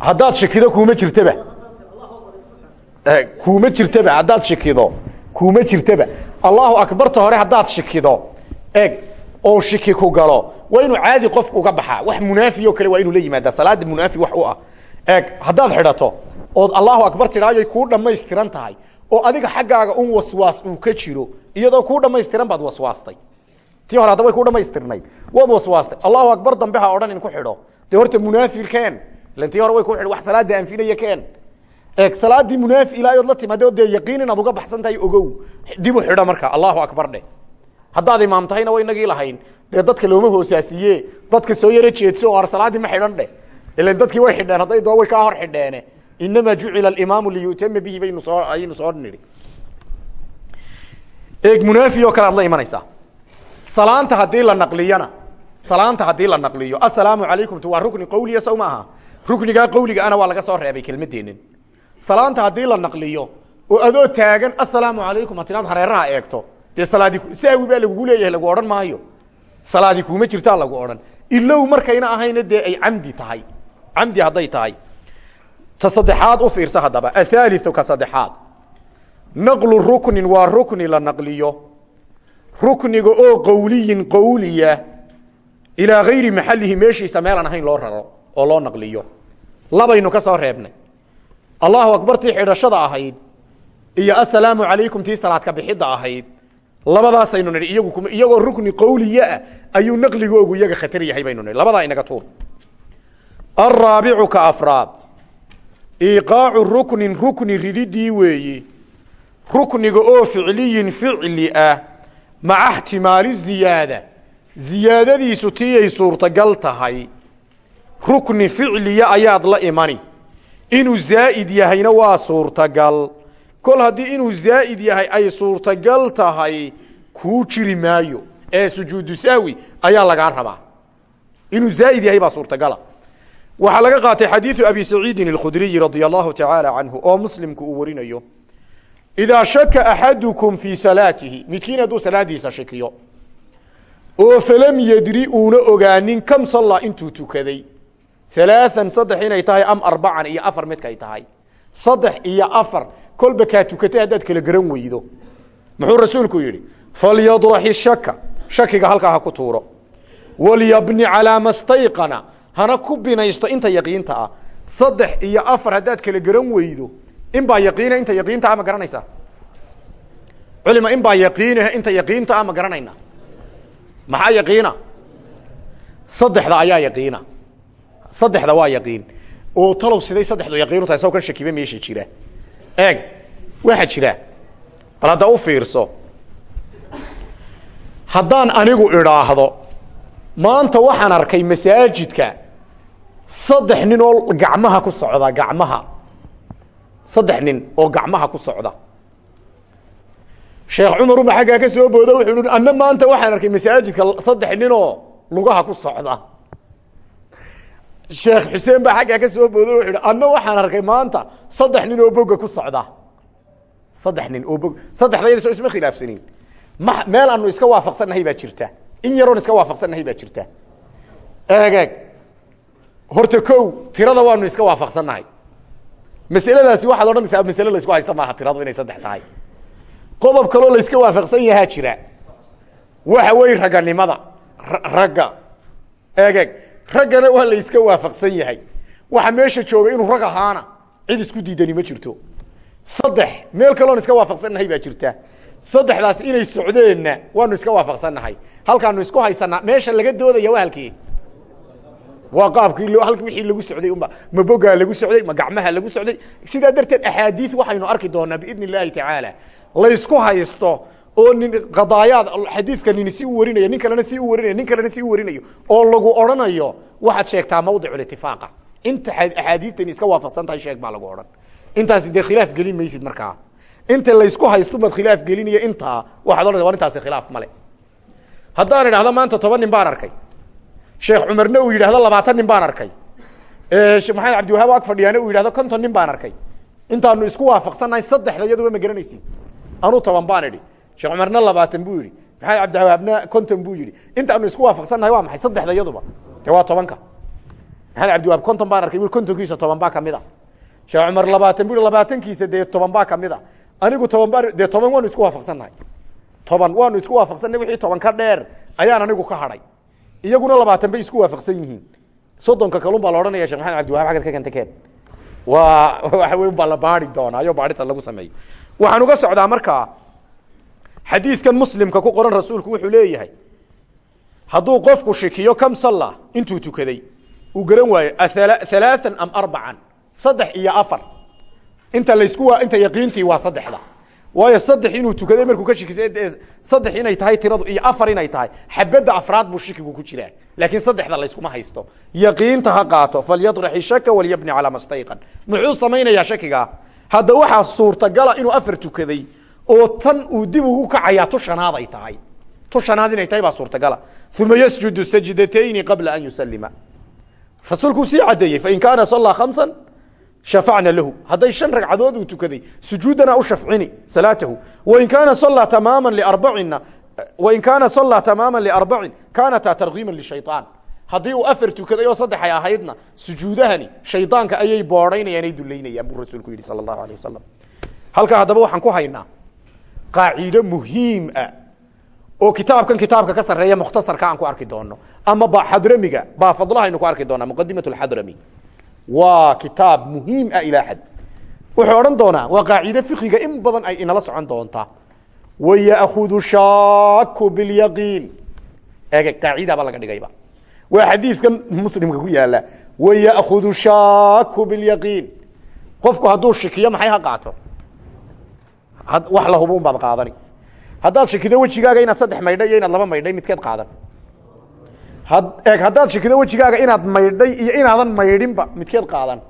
Haddaad shikido kuuma jirtaba kuuma jirtaba haddaad shikido kuuma jirtaba allahu akbarta hore haddaad shikido. Eg oo shiki ku galo. Waa inuu caadi qofku uga baxaa. Wax munaafi o kale waa inuu la yimaadaa. Salaada munaafi wax u ah. Eg haddaad xidhato ood allahu akbar tidhaayoy kuu dhamaystiran tahay oo adiga xaggaaga un waswaas uu ka jiro iyadoo kuu dhamaystiran baad waswaastay. Tii hore hadda way ku dhamaystirnayd waad waswaastay. Allahu akbar dambe ha odhan in ku xidho. Dee horta munaafil keen. Ilan tii hore way ku xidh wax salaada anfinaya keen. Eeg salaadii munaafi ilaayood la timaado dee yaqiin inaad uga baxsan tahay ogow. Dib u xidho marka. Allahu akbar dheh haddaad imaam tahayna wa inagii lahayn. Dee dadka looma hoosaasiye. Dadka soo yaro jeedso oo ar salaadii ma xidhan dheh. Ilan dadkii way xidheen hadday doo way kaa hor xidheene. Inamaa jucila alimaamu liyutama bihi baynu soo ayaynu soo nidhi. Eeg munaafi oo kale ad la imanaysaa. Salaanta haddii la naqliyana salaanta haddii la naqliyo assalaamu calaykum t waa rukni qawliya sow ma aha ruknigaa waa laga soo reebay kelmadeenin salaanta haddii la naqliyo oo adoo taagan assalaamu calaykum inaad hareeraha eegto dee salaadi saawi baa lagugu leeyahay lagu odhan maayo. Salaadi kuuma jirtaa lagu odhan. Ilow markayna ahayna dee ay camdi tahay. Camdi hadday tahay. Ta saddexaad u fiirsa haddaba. Athaaliu ka saddexaad. Naqlu ruknin waa rukni la naqliyo. Rukniga oo qowliyin qowliya ilaa gayri maxalihi meeshiisa meelaan ahayn loo raro oo loo naqliyo. Labaynu ka soo reebnay. Allahu akbar tii xidhashada ahayd iyo assalaamu calaykum tii salaadka bixidda ahayd labadaasaynu nihi iyagu iyagoo rukni qowliya ah ayuu naqligoogu iyaga khatar yahay baynu nihi labadaa inaga tuur. Araabicu ka afraad. Iiqaacu ruknin rukni rididii weeyi. Rukniga oo ficliyin ficli ah maca ixtimaali ziyaada. Ziyaadadiisu tiiyay suurtagal tahay. Rukni ficliya ayaad la imani. Inuu zaa'id yahayna waa suurtagal kol haddii inuu zaa'id yahay ay suurtagal tahay kuu jiri maayo. Ee sujuudu sahwi ayaa lagaa rabaa. Inuu zaa'id yahay baa suurtagala. Waxaa laga qaatay xadiidu abi saciidin اlkhudriyi radia allahu tacaala canhu oo muslimku uu warinayo. Idaa shaka axadukum fii salaatihi midkiin hadduu salaadiisa shakiyo oo falam yadri uuna ogaanin kam sallaa intuu tukaday. Alaaan saddex inay am arbacan iyo afar midkay tahay saddex iyo afar kolba kaa tukatay haddaad kala garan weydo. Muxuu rasuulku yidhi falyadraxi shaka. Shakiga halkaa ha ku tuuro. Walyabni calaa ma stayqana hana ku binaysto inta yaqiinta ah. Saddex iyo afar haddaad kala garan weydo. In baa yaqiina inta yaqiinta ah ma culima in baa yaqiinah inta yaqiinta ah garanayna maxaa yaqiina? Saddexda ayaa yaqiina. Saddexda waa yaqiin oo talow siday saddexdu yaqiinu tahay saw kan shakiba meesha jira. Eeg waxaa jira. Bal hadda u fiirso haddaan anigu idhaahdo maanta waxaan arkay masaajidka saddex nin oo gacmaha ku socda gacmaha. Saddex nin oo gacmaha ku socda. Sheekh cumar uma xaggaa ka soo boodo wuxuu anna maanta waxaan arkay masaajidka saddex nin oo lugaha ku socda sheekh xuseen baa xaggaa ka soo boodo wuxuu hi anna waxaan arkay maanta saddex nin oo boga ku socda. Saddex nin oo bog saddexdayda soo isma khilaafsanin ma meel aanu iska waafaqsannahay baa jirta. In yaroon iska waafaqsannahay baa jirta. Egeeg horta kow tirada waanu iska waafaqsannahay masaladaasi waxaad odhanaysaa masale la isku haysta maaha tiradu inay saddex tahay. Qodob kaloo la iska waafaqsan yahaa jira. Waxa wey raganimada ragga. Egeeg raggana waa la iska waafaqsan yahay. Waxa meesha jooga inuu rag ahaana cid isku diidani ma jirto. Saddex meel kaloon iska waafaqsannahay baa jirta. Saddexdaas inay socdeenna waanu iska waafaqsannahay halkaanu isku haysanaa meesha laga doodaya waa halkii. Waa qaabkii wixii lagu socday unba ma bogaa lagu socday ma gacmaha lagu socday. Sidaa darteed axaadiis waxaynu arki doonaa biidn illaahi tacaala laysku haysto oo nin qadaayaad xadiidka nini si u warinaya nin kalena si u warinaya nin kalena si u warinayo oo lagu odhanayo waxaad sheegtaa mawdiculitifaqa inta axaadiistani iska waafaqsan tahay sheeg baa lagu odhan. Intaasi dee khilaaf gelin maysid markaa. Inta laysku haysto baad khilaaf gelinayo intaa waxaad odhanaysa war intaasi khilaaf male haddaan idhahdo maanta toban nin baan arkay. Sheekh cumarna uu yidhahdo labaatan nin baan arkay. Maxamed cabdiwahaab ag fadhiyaana uu yidhahdo konton nin baan arkay. Intaanu isku waafaqsannahay saddexda iyaduba ma garanaysin anuu toban baan idhi sheekh cumarna labaatan buu yidhi. Maxamed cabdiwahaabna konton buu yidhi. Intaanu isku waafaqsannahay waa maxay? Saddexda iyaduba waa tobanka. Maxamed cabdiwahaab konton baan arkay bu kontonkiisa toban baa ka mid sheekh cumar labaatan bu labaatankiisa dee toban baa ka mid anigu toban baa dee toban waanu isku waafaqsannahay toban waanu isku waafaqsannahy wixii toban ka dheer ayaan anigu ka hadhay iyaguna labaatan bay isku waafaqsan yihiin. Soddonka kalun baa la odhanaya shek maxamed abdiwahab agad ka kenta keen. Waa waxa wey baa la baari doonaa iyo lagu sameeyo waxaan uga socdaa markaa xadiidkan muslimka ku qoran rasuulku wuxuu leeyahay hadduu qofku shikiyo kam salla intuu tukaday. Uu garan waayo halaaan am arbacan saddex iyo afar. Inta laysku inta yaqiintii waa saddexda. Waayo saddex inuu tukaday markuu ka shikisay saddex inay tahay tiradu iyo afar inay tahay xabadda afraad buu shikigu ku jiraa. Laakiin saddexda layskuma haysto. Yaqiinta ha qaato falyadrax shaka walyabni calaa mastayqan. Muxuu samaynayaa shakigaa? Hadda waxaa suurtagala inuu afar tukaday oo tan uu dib ugu kacayaa tu shanaad ay tahay. Tu shanaad inay tahay baa suurtagala. Uma yasjudu sajdatayni qabla an yusalima rasuulkuu sii cadeeyey fain kaana sallaa khamsa shafacna lahu. Hadday shan ragcadood uu tukaday sujuudana u shafcini salaatahu. Wain kaana sallaa tamaama liarbacina wain kaana sallaa tamaama liarbacin kaanataa tarkiima lishayطaan haddii uu afar tukaday oo saddex ay ahaydna sujuudahani shaydaanka ayay boodhaynayaan ay dulaynayaan buu rasuulku yidhi sala allahu alayh wasalam halkaa haddaba waxaan ku haynaa qaaciide muhiim ah oo kitaabkan kitaabka ka sarreeya mukhtasarka aan ku arki doono ama baxadramiga baa fadlahaynu ku arki doonaa muqadimat xadrami waa kitaab muhiim ah ilaa xad. Wuxuu odhan doonaa waa qaacide fikiga in badan ay inala socon doontaa. Wayakudu shaaku bilyaqiin ege qaacidaba laga dhigayba waa xadiiskan muslimka ku yaalla wayakudu shaaku bilyaqiin qofku hadduu shikiyo maxay ha qaato wax la hubo un baad qaadani. Haddaad shikido wejigaaga inaad saddex maydhay iyo inaad laba maydhay midkeed qaadan. Eeg haddaad shikido wejigaaga inaad maydhay iyo inaadan maydhinba midkeed qaadan.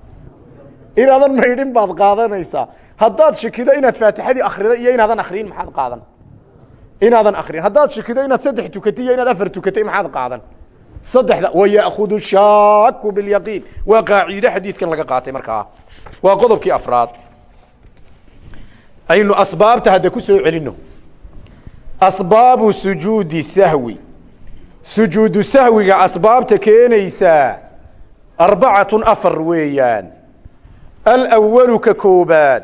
Inaadan maydhin baad qaadanaysaa. Haddaad shikido inaad faatixadii akriday iyo inaadan akriyin maxaad qaadan. Inaadan akrin haddaad shikido inaad saddex tukatay iyo inaad afar tukatay maxaad qaadan. Saddexda wayakudu shaaku bilyaqiin waa qaaciide xadiidkan laga qaatay markaa. Waa qodobkii afraad aynu asbaabta hadda ku soo celino asbaabu sujuudi sahwi. Sujuudu sahwiga asbaabta keenaysaa arbacatun afar weeyaan. Alwalu ka koobaad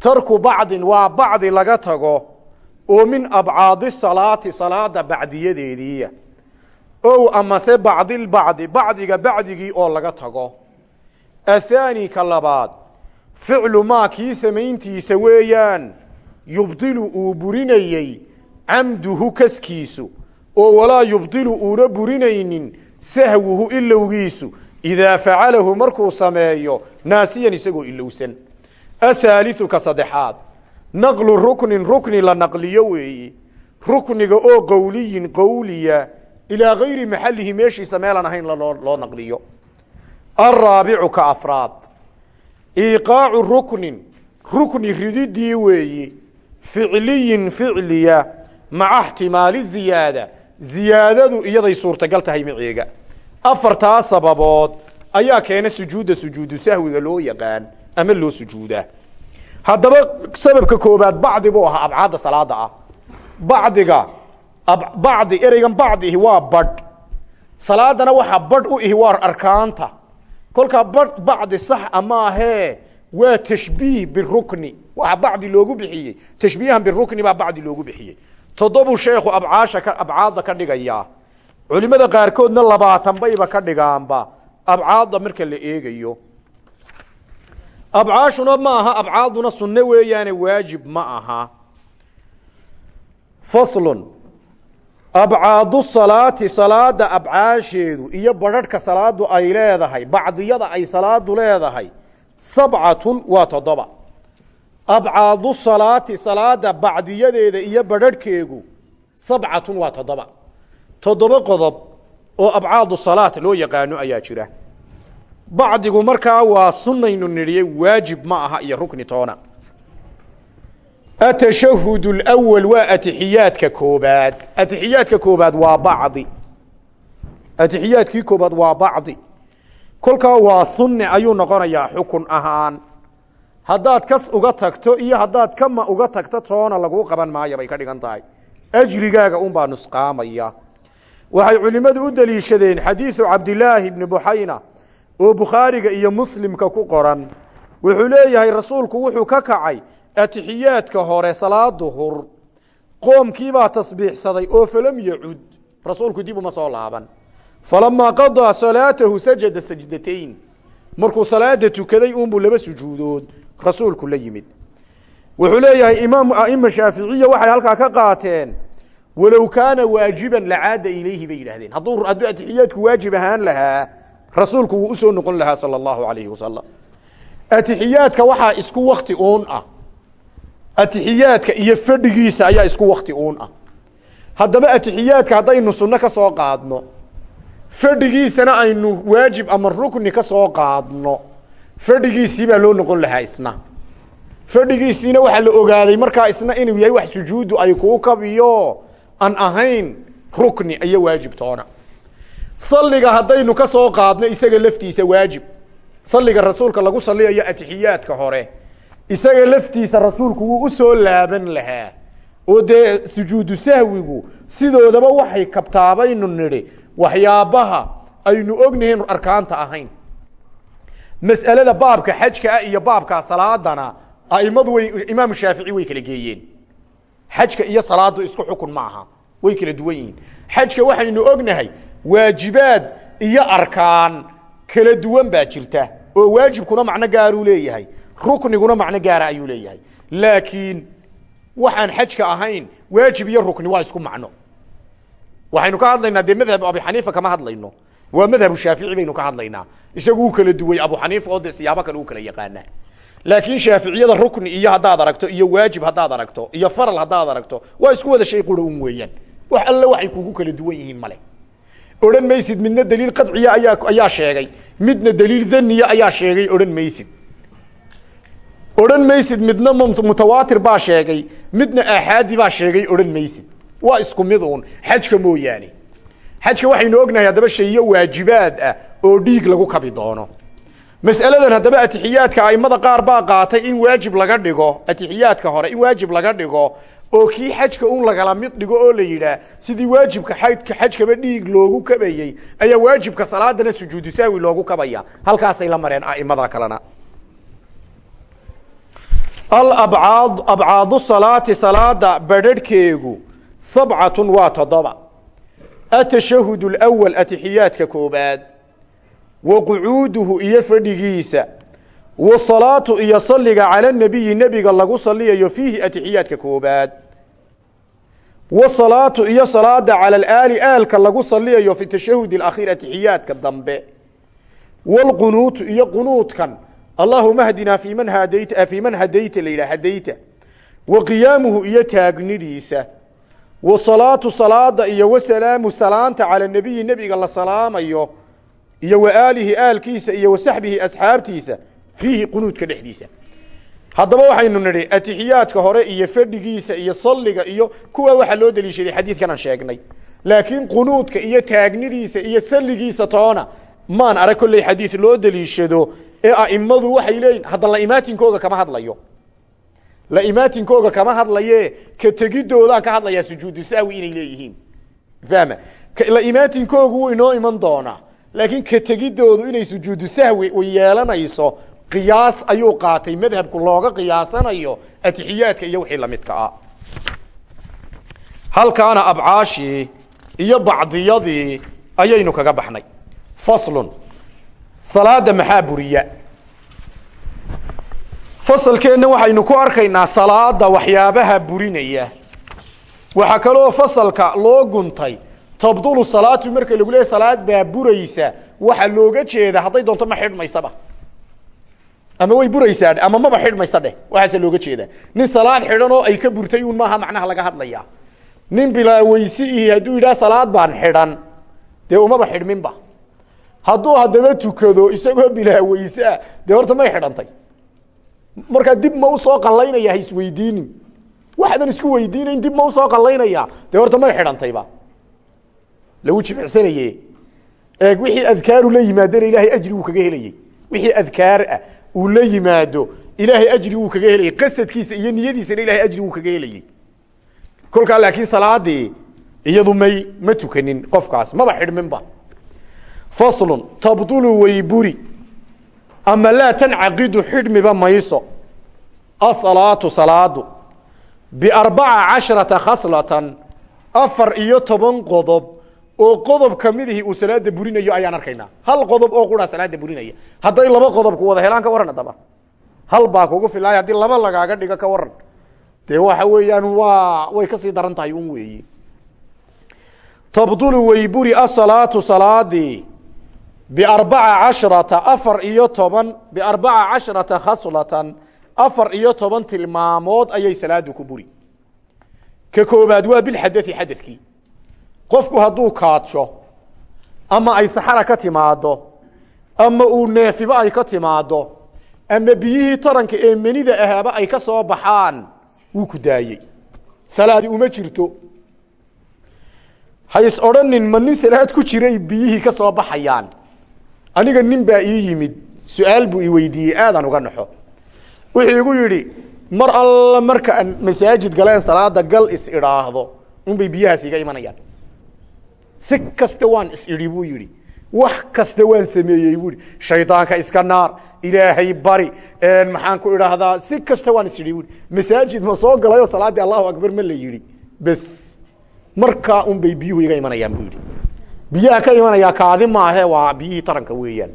tarku bacdin waa bacdi laga tago oo min abcaadi salaati salaada bacdiyadeediiya. Ow amase bacdilbacdi bacdiga bacdigii oo laga tago. Athaani ka labaad ficlu maa kii samayntiisa weeyaan yubdilu uu burinayey camduhu kaskiisu oo walaa yubdilu uuna burinaynin sahwuhu ilowgiisu idaa facalahu markuu sameeyo naasiyan isagoo ilowsan. Athaaliu ka saddexaad naqlu ruknin rukni la naqliyo weeye rukniga oo qowliyin qowliya ilaa gayri maxalihi meeshiisa meelaan ahayn loo naqliyo. Alraabicu ka afraad iiqaacu ruknin rukni rididii weeye ficliyin ficliya maca ixtimaali ziyaada ziyaadadu iyaday suurtagal tahay maceega afartaa sababood ayaa keena sujuudda sujuudu sahwiga loo yaqaan ama loo sujuudaa. Haddaba sababka koobaad bacdi buu ahaa abcaadda salaada ah. Bacdiga bacdi ereygan bacdi ihi waa badh. Salaadana waxaa badh u ihi arkaanta kolkaa bacdi sax amaahee waa tashbiih birukni. Waxa bacdi loogu bixiyey. Tashbiihan birukni baa bacdi loogu bixiyey. Toddobuu sheekhu abcaasha ka abcaadda ka dhigayaa culimada qaarkoodna labaatan bayba ka dhigaanba abcaadda marka la eegayo. Abcaashuna ma aha abcaaduna sunne weeyaane waajib ma aha. Faslun abcaadu salaati salaada abcaasheedu iyo badrharhka salaadu ay leedahay bacdiyada ay salaadu leedahay sabcatun waa toddoba. Abcaadu salaati salaada bacdiyadeeda iyo badrharhkeegu sabcatun waa toddoba. Toddoba qodob oo abcaadu salaat loo yaqaano ayaa jira. Bacdigu markaa waa sunaynu nidhiye waajib ma aha iyo rukni toona atashahud اlأwal waa atixiyaadka koobaad atixiyaadka koobaad waa bacdi atixiyaadkii koobaad waa bacdi kolkaa waa sunni ayuu noqonayaa xukun ahaan haddaad kas uga tagto iyo haddaad kama uga tagto toona laguu qaban maayo bay ka dhigan tahay ajrigaaga unbaa nusqaamaya waxay culimmadu u deliishadeen xadiidu cabdilaahi bni buxayna oo bukhaariga iyo muslimka ku qoran wuxuu leeyahay rasuulku wuxuu ka kacay atixiyaadka hore salaad duhur qoomkiibaa tasbiixsaday oo falam yacud rasuulku dib uma soo laaban. Falamaa qadaa salaatahu sajada sajdatayn markuu salaada tukaday unbuu laba sujuudood rasuulku la yimid. Wuxuu leeyahay imaam aima shaaficiya waxay halkaa ka qaateen walow kaana waajiban lacaada ilayhi bay yidhaahdeen. Hadduu atixiyaadku waajib ahaan lahaa rasuulku wuu u soo noqon lahaa sala allahu alayhi wasalam atixiyaadka waxaa isku wakti uun ah atixiyaadka iyo fadhigiisa ayaa isku wakti uun ah. Haddaba atixiyaadka haddaynu sunno ka soo qaadno fadhigiisana aynu waajib ama rukni ka soo qaadno fadhigiisii baa loo noqon lahaa isna. Fadhigiisiina waxaa la ogaaday markaa isna inuu yahay wax sujuuddu ay kuu kabiyo aan ahayn rukni iyo waajib toona. Salliga haddaynu ka soo qaadno isaga laftiisa waajib. Salliga rasuulka lagu saliyayo atixiyaadka hore isaga laftiisa rasuulku wuu u soo laaban lahaa. Oo dee sujuudu sahwigu sidoodaba waxay kabtaabaynu nidhi waxyaabaha aynu ognahayn arkaanta ahayn. Mas'alada baabka xajka ah iyo baabka salaadana aimadu way imaamu shaafici way kala geeyeen. Xajka iyo salaadu isku xukun ma aha way kala duwan yihiin. Xajka waxaynu ognahay waajibaad iyo arkaan kala duwan baa jirta oo waajibkuna macno gaaruu leeyahay rukniguna macno gaara ayuu leeyahay. Laakiin waxaan xajka ahayn waajib iyo rukni waa isku macno. Waxaynu ka hadlaynaa dee madhab abu xaniifa kama hadlayno. Waa madhabu shaafici baynu ka hadlaynaa. Isagu u kala duway abu xaniifa oo dee siyaabo kale u kala yaqaana laakiin shaaficiyada rukni iyo haddaad aragto iyo waajib haddaad aragto iyo faral haddaad aragto waa isku wada shay qura un weeyaan. Wax alle waxay kugu kala duwan yihiin male odhan maysid midna daliil qadciya ayaa ayaa sheegay. Midna daliil daniya ayaa sheegay odhan maysid odhan maysid midna mutawaatir baa sheegay midna aaxaadi baa sheegay odhan maysid. Waa isku mid uun. Xajka mooyaane. Xajka waxaynu ognahay haddaba shayo waajibaad ah oo dhiig lagu kabi doono. Mas'aladan haddaba atixiyaadka aimada qaar baa qaatay in waajib laga dhigo atixiyaadka hore in waajib laga dhigo oo kii xajka un lagala mid dhigo oo la yidhaah sidii waajibka xajka xajkaba dhiig loogu kabayey ayaa waajibka salaadana sujuudu sahwi loogu kabaya. Halkaasay la mareen aimada kalena alabcaad abcaadu salaati salaada badharhkeegu sabcatun waa toddoba. Atashahudu alawal atixiyaadka koobaad. Wa qucuuduhu iyo fadhigiisa. Wa salaatu iyo salliga cala nebiyi nebiga lagu saliyayo fiihi atixiyaadka koobaad. Wa salaatu iyo salaada cala alaali aalka lagu saliyayo fi tashahud alakhiir atixiyaadka dambe. Waalqunuutu iyo qunuudkan allahuma hdinaa fi man hadayta fii man hadayta la yidhah hadayta. Wa qiyaamuhu iyo taagnidiisa wa salaatu salaada iyo wa salaamu salaanta cala nebiyi nebiga la salaamayo. Iyo wa aalihi aalkiisa iyo wa saxbihi asxaabtiisa fiihi qunuudka dhexdiisa. Haddaba waxaynu nidhi atixiyaadka hore iyo fadhigiisa iyo loo deliishaday xadiidkan aan sheegnay. Laakiin qunuudka iyo taagnidiisa iyo salligiisa toona maan arag kolley xadiid loo deliishado ee aimadu waxay leeyihiin hadda la'imaatinkooga kama hadlayo. La'imaatinkooga kama hadlaye ka tegidoodaan ka hadlayaa sujuudu sahwi inay leeyihiin. Fahma? La'imaatinkoogu wuu inoo iman doonaa laakiin ka tegidoodu inay sujuudu sahwi yeelanayso qiyaas ayuu qaatay madhabku looga qiyaasanayo atixiyaadka iyo wixii lamidka ah. Halkaana abcaashii iyo bacdiyadii ayaynu kaga baxnay faslun. Salaada maxaa buriya? Fasalkeenna waxaynu ku arkaynaa salaada waxyaabaha burinaya. Waxaa kaloo fasalka loo guntay tabdulu salaatu marka lagu leeya salaad baa buraysa waxaa looga jeeda hadday doonto ma xidhmaysaba. Ama way buraysaa ama maba xidhmaysa dheh waxaase looga jeedaa. Nin salaad xidhan oo ay ka burtay un maaha macnaha laga hadlaya nin bilaaweysi ihi hadduu yidhaha salaad baan xidhan dee umaba xidhminba hadduu haddaba tukado isagoo bilaaweyse ah dee horta may xidhantay. Dib ma u soo qallaynaya ha isweydiinin. Waxaadan isku weydiinayn dib ma u soo qallaynaya dee horta may xidhantayba. Lagu jimicsanaye eeg wixii adkaaru la yimaadana ilaahay ajri wuu kaga helayey wixii adkaar ah uu la ilaahay ajri wuu kaga helayay. Qasadkiisa iyo niyadiisana ilahay ajri wuu kaga helayey kolkaa laakiin salaadii iyadu may ma tukanin qofkaas maba xidhminba faslun tabdulu way buri. Ama laa tancaqidu xidhmiba mayso. Asalaatu salaadu. Biarbaca casharata khaslatan afar iyo toban qodob oo qodob kamidihii uu salaada burinayo ayaan arkaynaa. Hal qodob oo quraa salaada burinaya. Hadday laba qodob ku wada helaan ka warran adaba hal baa kugu filaay haddii laba lagaaga dhigo ka waran dee waxa weeyaan waa way ka sii daran tahay un weeye tabdulu way buri asalaatu salaadii biarbaca cashrata afar iyo toban biarbaca cashrata khaslatan afar iyo toban tilmaamood ayay salaadu ku buri ka koobaad waa bilxadai xadadkii qofku hadduu kaadsho ama ay saxara ka timaado ama uu neefiba ay ka timaado ama biyihii taranka ee menida ahaaba ay ka soo baxaan wuu ku daayey salaadi uma jirto hays odhanin ma nin salaad ku jiray biyihii ka soo baxayaan aniga nin baa ii yimid su'aal buu i weydiiyey aadan uga naxo. Wuxuu igu yidhi mar alla marka aan masaajid galeen salaada gal is idhaahdo unbay biyahaas iga imanayaan. Si kasta waan is idhi buu wax kasta waan sameeyey buui shaydaanka iska naar ilaahay bari maxaan ku idhaahdaa? Si kasta waan is idhi bui ma soo galayoo salaaddii allahu akbar ma la yidhi. Bes markaa un bay biyuhu iga imanayaan buu yidhi biyaha ka imanayaa kaadi maahe waa biyihii taranka weeyaan.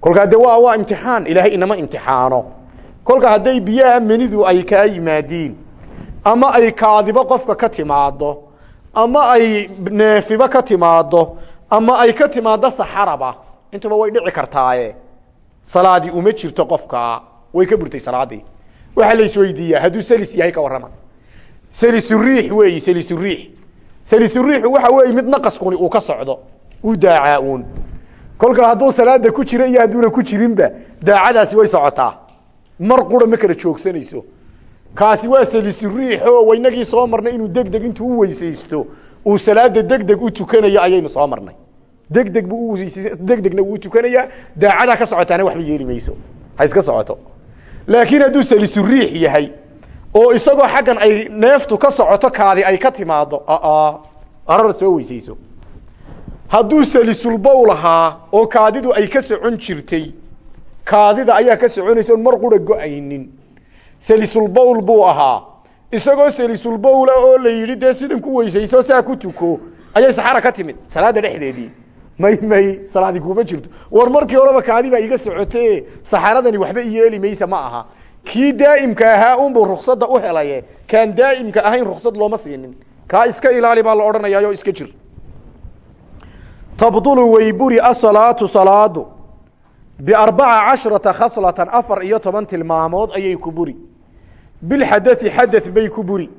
Kolkaa de waa waa imtixaan. Ilaahay inama imtixaano. Kolka hadday biyaha menidu ay kaa yimaadiin ama ay kaadibo qofka ka timaado ama ay neefiba ka timaado ama ay ka timaado saxaraba intuba way dhici kartaaye. Salaadii uma jirto qofka. Way ka burtay salaadii waxaa la isweydiiyaa hadduu selis yahay ka warrama. Selisuriix weeyi selisuriix selisuriixu waxa weeye mid naqaskuni uu ka socdo. Uu daacaa uun. Kolka hadduu salaada ku jira iyo hadduuna ku jirinba daacadaasi way socotaa. Mar qura ma kala joogsanayso. Kaasi waa selisuriix oo waynagii soo marnay inuu degdeg intuu u weysaysto. Uu salaada degdeg u tukanayo ayaynu soo marnay. Degdeg bu degdegna wuu tukanayaa daacadaa ka socotaana waxba yeeli ha iska socoto. Laakiin hadduu selisuriix yahay oo isagoo xaggan ay neeftu ka socoto kaadi ay ka timaado arar soo weysayso. Hadduu selisulbow lahaa oo kaadidu ay ka socon jirtay kaadida ayaa ka soconaysa on mar qura go'aynin. Selisulbowl buu ahaa. Isagoo selisulbowla oo la yidhi dee sidan ku weysayso saa ku tuko. Ayay saxara ka timid. Salaada dhexdeedii. May may salaadi kuma jirto. War markii horeba kaadi baa iga socote saxaradani waxba iyeeli maysa ma aha kii daa'imka ahaa unbuu ruksada u helaye. Kaan daa'imka ahayn ruksad looma siinin. Kaa iska ilaali baa la odhanayaayo iska jir. Tabdulu way buri asalaatu salaadu biarbaca cashrata khaslatan afar iyo toban tilmaamood ayay ku buri. Bilxadai xada bay ku buri.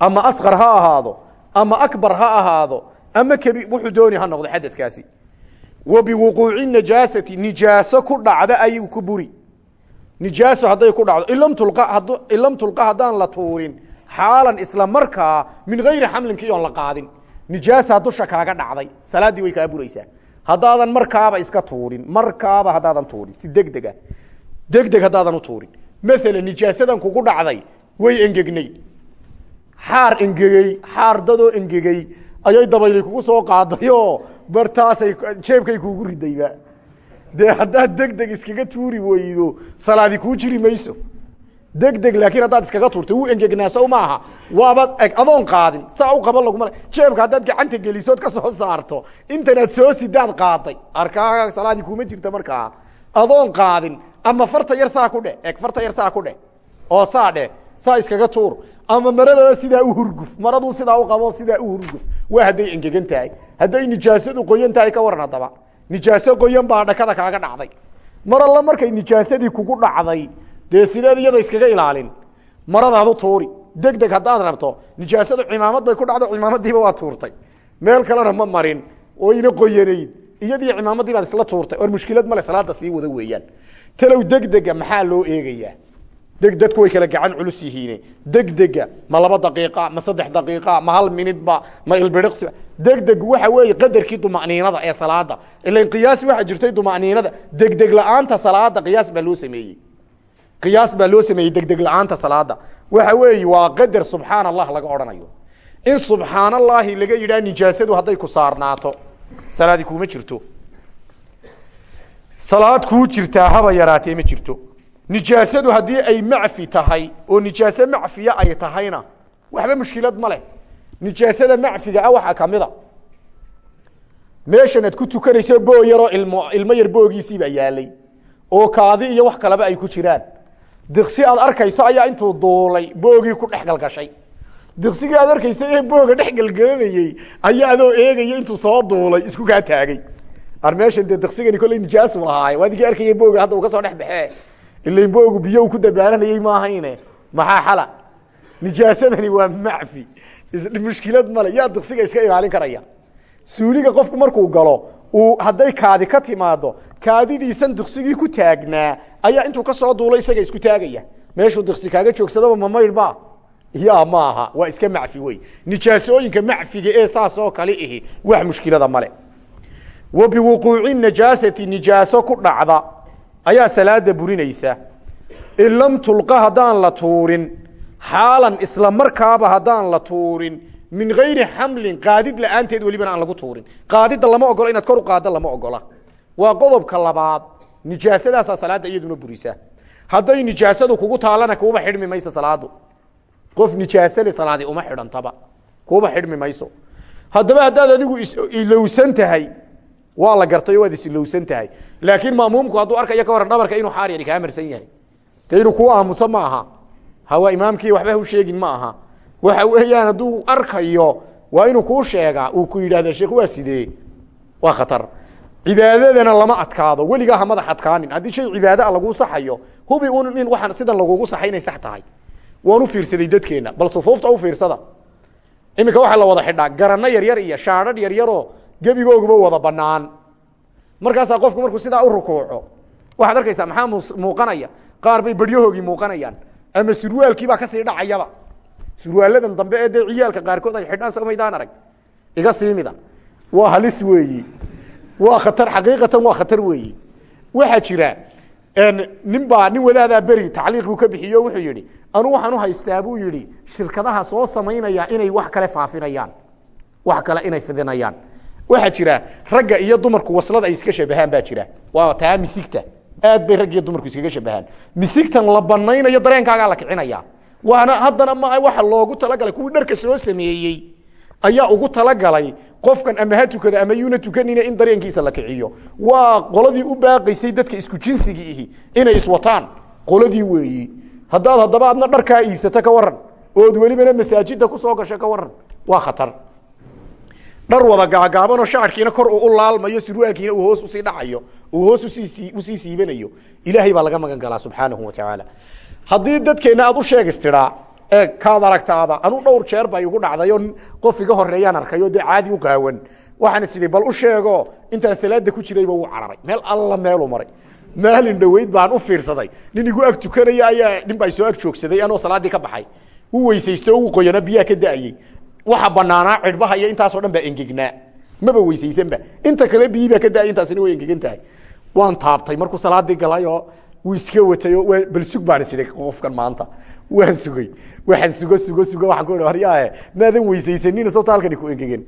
Ama asqar ha ahaado ama akbar ha ahaado ama kbi wuxuu dooni ha noqdo xadadkaasi wa biwuquuci najaasati nijaaso ku dhacda ayuu ku buri nijaaso hadday ku dhacdo had ilam tulqa haddaan la tuurin xaalan isla markaa min gayri xamlinkii oon la qaadin. Nijaasaa dusha kaaga dhacday salaaddii way kaa buraysaa. Haddaadan markaaba iska tuurin markaaba haddaadan tuurin si degdega degdeg haddaadan u tuurin. Maalan nijaasadan kugu dhacday way engegnayd xaar engegey xaar dadoo engegey ayay dabayli kugu soo qaadayoo bartaasay jeebkay kuugu ridayba dee haddaad degdeg iskaga tuuri weydo salaadi kuu jiri mayso. Degdeg laakiin haddaad iskaga tuurto wuu engegnaa sow maaha waaba adoon qaadin saa u qaban laguma jeebka haddaad gacanta gelisood ka soo saarto intanaad soo sidaad qaaday. Arkaa salaadii kuma jirta markaa adoon qaadin ama farta yar saa ku dheh eg farta yar saa ku dheh. Oo saa dheh saa iskaga tuur. Ama maradaba sidaa u hurguf maraduu sidaa u qabo sidaa u hurguf. Waa hadday engegan tahay. Hadday nijaasadu qoyan tahay ka waran haddaba nijaaso qoyan baa dhakada kaaga dhacday. Mar alla markay nijaasadii kugu dhacday dee sideed iyada iskaga ilaalin. Maradaadu tuuri. Degdeg haddaad rabto nijaasadu cimaamad bay ku dhacdo cimaamadiiba waa tuurtay. Meel kalena ma marin. Oo ina qoyanayd iyadii cimaamaddii baad isla tuurtay or mushkilad male salaada sii wada weeyaan. Talow degdega maxaa loo eegayaa? deg dadku way kala gacan culus yihiine. Degdega ma laba daqiiqa ma saddex daqiiqa ma hal minidba ma ilbiriqsiba degdeg waxa weeye qadarkii duma'niinada ee salaada ilan qiyaas waxaa jirtay duma'niinada. Degdeg la'aanta salaada qiyaas baa loo sameeyey. Qiyaas baa loo sameeyey degdeg la'aanta salaada waxa weeye waa qadar subxaan allah laga odhanayo. In subxaan allaahi laga yidhaha nijaasadu hadday ku saarnaato salaadi kuuma jirto. Salaad kuu jirtaa haba yaraatee ma jirto nijaasadu haddii ay macfi tahay oo nijaaso macfiya ay tahayna waxba mushkilad ma leh. Nijaasada macfiga ah waxaa kamida meeshan aad ku tukanayso boo ilmo ilmo yar boogiisiibaa yaalay oo kaadi iyo wax kaleba ay ku jiraan. Diqsi aad arkayso ayaa intuu duulay boogii ku dhex galgashay. Aad arkayso ee booga dhex ayaa adoo eegaya intuu soo duulay isku kaa taagay. Ar meeshan dee diqsigani kolley nijaasu lahaaye waa adigii arkaya booga hadda uu ka soo dhex baxee ilain boogu biyo ku dabaalanayey maahayne maxaa xala? Nijaasadani waa macfi. Mushkilad male yaa diqsiga iska ilaalin karaya. Suuliga qofku markuu galo uu hadday kaadi ka timaado kaadidiisan diqsigii ku taagnaa ayaa intuu ka soo duulo isaga isku taagaya. Meeshuu diqsi kaaga joogsadaba ma maydhba ya maaha waa iska macfi wey. Nijaasooyinka macfiga ee saas oo kale ihi wax mushkilada male. Wa najaasati nijaaso ku dhacda ayaa salaada burinaysa. In lam tulqa haddaan la tuurin xaalan isla markaaba haddaan la tuurin min gayri xamlin qaadid la'aanteed welibana aan lagu tuurin. Qaadidda lama ogola inaad kor u qaadda lama ogola. Waa qodobka labaad nijaasadaasaa salaadda iyaduna burisa. Hadday nijaasadu kugu taalana kuuba xidhmi mayso salaadu. Qof nijaasale salaadi uma xidhantaba. Kuuba xidhmi mayso. Haddaba haddaad adigu ilowsan tahay waa la gartay waad isilowsan tahay. Laakiin maamuumku hadduu arkayo ka waran dhabarka inuu xaar yari kaa marsan yahay. De inuu aamuso ma aha. Hawa imaamkii waxba hu sheegin ma aha. Waxa weeyaan hadduu arkayo waa inuu kuu sheegaa uu ku yidhahda sheekh waa sidee? Waa khatar. Cibaadadana lama adkaado. Weligaa ha madax adkaanin. Haddii shay cibaado a laguu saxayo hubi un in waxaan sidan lagugu saxay inay sax tahay. Waan u fiirsaday dadkeenna bal sufuufta u fiirsada. Iminka waxaa la wada xidhaa garanno yaryar iyo shaadhadh yaryaroo gebigooguba wada banaan markaasaa qofku markuu sidaa u rukuuco waxaad arkaysaa maxaa muuqanaya? Qaar bay beryahoogii muuqanayaan ama surwaalkiibaa ka sii dhacayaba. Surwaaladan dambe ee dee ciyaalka qaarkood ay xidhaan samaydaan arag. Iga siimida waa halis weeyi. Waa khatar xaqiiqatan waa khatar weeyi. Waxaa jira nin baa nin wadaadaa beri tacliiq buu ka bixiye wuxuu yihi anu waxaan uhaystaa buu yihi shirkadaha soo samaynaya inay wax kale faafinayaan. Wax kale inay fidinayaan waxaa jira ragga iyo dumarku waslada ay iska shabahaan baa jira. Waa taa misigta. Aad bay rag iyo dumarku iskaga shabahaan misigtan la banaynayo dareenkaagaa la kicinaya. Waana haddana ma waxa loogu talagalay kuwii dharka soo sameeyey ayaa ugu talagalay qofkan ama ha ama yuuna in dareenkiisa la kiciyo. Waa qoladii u baaqaysay dadka isku jinsigii ihi inay iswataan qoladii weeyi. Haddaad haddaba adna dharkaa iibsato ka waran ood welibana masaajida ku soo gasho ka waran waa khatar dhar wada gaagaabanoo shacarkiina kor uu u laalmayo surwaalkiina uu hoos u sii dhacayo uu hoos u sii siibanayo ilaahay baa laga magan galaa subxaanahu wa tacaala. Haddii dadkeenna aad u sheegis tidhaa e kaad aragtaaba anu dhowr jeer bay igu dhacdayo qof iga horeeyaan arkayo dee caadi u qaawan waxaana sidii bal u sheego intaan salaada ku jirayba wuu cararay. Meel alla meeluu maray. Maalin dhoweyd baan u fiirsaday. Nin igu ag tukanaya ayaa nin baa soo ag joogsaday anoo salaaddii ka baxay. U weysaysto u qoyana biyaa ka da'ayey waxa banaanaa cidhbaha iyo intaasoo dhan baa engegnaa maba weysaysanba inta kale biyii baa ka daaya intaasina way engegan tahay. Waan taabtay markuu salaadii galayoo wuu iska watayoo bal sug baan isiday qofkan maanta. Waan sugay. Waxaan sugo sugo sugo waxaan ku ihi haryaahe maadan weysaysanina sabta halkani ku engegan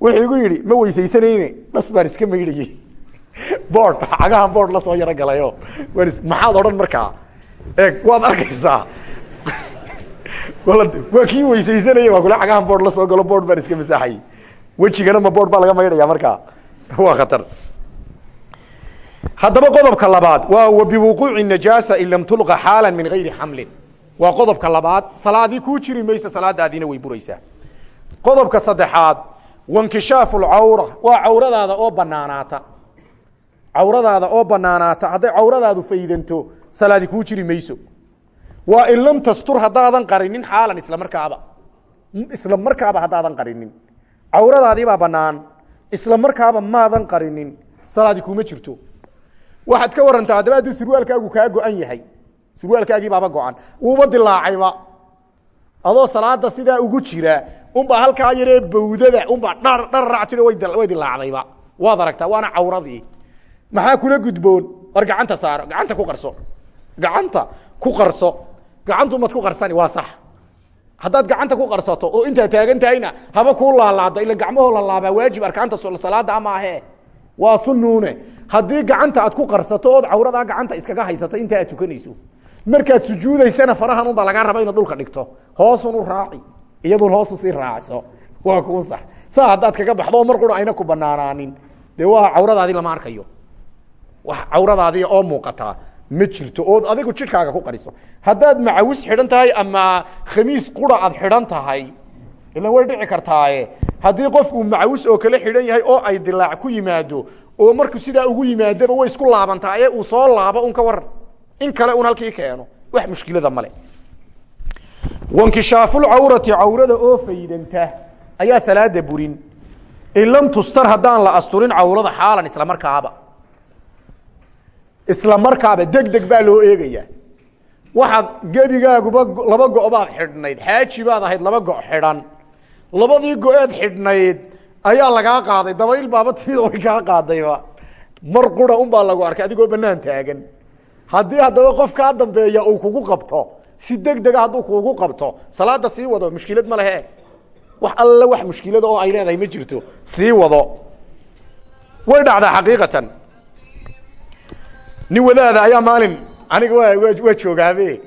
wuxuu igu yidhi ma weysaysanayne dhas baan iska maydhayey boord cagahan boord la soo yaro galayo maxaad odhan markaa? Eeg waad arkaysaa waa kii weysaysanaya waa kule cagahan boord la soo galo boord baan iska masaaxayey wejigana ma boord baa laga maydhaya markaa waa khatar. Haddaba qodobka labaad waa wa biwuquuci najaasa in lam tulqa xaala min gayri xamlin. Waa qodobka labaad salaadii kuu jiri maysa salaadaadiina way buraysaa. Qodobka saddexaad wankishaafu lcawra waa cawradaada oo banaanaata cawradaada oo banaanaata hadday cawradaadu faydanto salaadi kuu jiri mayso waa in lam tastur haddaadan qarinin xaalan isla markaaba. Isla markaaba haddaadan qarinin. Cawradaadiibaa banaan isla markaaba maadan qarinin. Salaadi kuma jirto. Waxaad ka warantaa haddaba hadduu surwaalkaagu kaa go-an yahay. Surwaalkaagii baaba wuuba dilaacayba adoo salaada sidaa ugu jira unbaa halkaa yaree bawdada unbaa dhar dharrac tiro way dilaacdayba waad aragtaa waana cawradii. Maxaa kula gudboon? War gacanta saaro gacanta ku qarso. Gacanta ku qarso gacantu mad ku qarsani waa sax. Haddaad gacanta ku qarsato oo intaad taagan tahayna haba kuu laalaado ila gacmahoo lalaabaa waajib arkaanta salaada ama ahe waa sunuune haddii gacanta aad ku qarsato ood cawradaa gacanta iskaga haysato inta aad tukanayso. Markaad sujuudaysana farahan unbaa lagaa raba inaad dhulka dhigto. Hoosun u raaci. Iyadun hoosu sii raacso waa kuu sax. Saa haddaad kaga baxdo oo mar ayna ku banaanaanin dee waa cawradaadii lama arkayo. Wax cawradaadii oo muuqataa ma jirto ood adigu jidhkaaga ku qariso. Haddaad macawis xidhan tahay ama khamiis qura aad xidhan tahay ilan way dhici kartaaye. Haddii qofku macawis oo kale xidhan yahay oo ay dilaac ku yimaado oo markuu sidaa ugu yimaadaba way isku laabantaaye uu soo laabo un ka in kale un halkii keeno wax mushkilada male wankishaafulcawrati cawrada oo faydanta ayaa salaada burin. In lam tustar haddaan la asturin cawrada xaalan isla markaaba isla markaaba deg deg baa loo eegayaa. Waxaad gebigaaguba laba go' baad xidhnayd xaaji baad ahayd laba go' xidhan. Labadii go-eed xidhnayd ayaa lagaa qaaday dabayl baaba timid way kaa qaadayba. Mar qura un baa lagu arkay adigoo banaan taagan. Haddii haddaba qof kaa dambeeya uu kugu qabto si deg dega hadduu kugu qabto salaada sii wado mushkilad ma lehe wax alle wax mushkilada oo ay leedahay ma jirto sii wado. Way dhacdaa xaqiiqatan nin wadaada ayaa maalin aniga wa waa joogaabe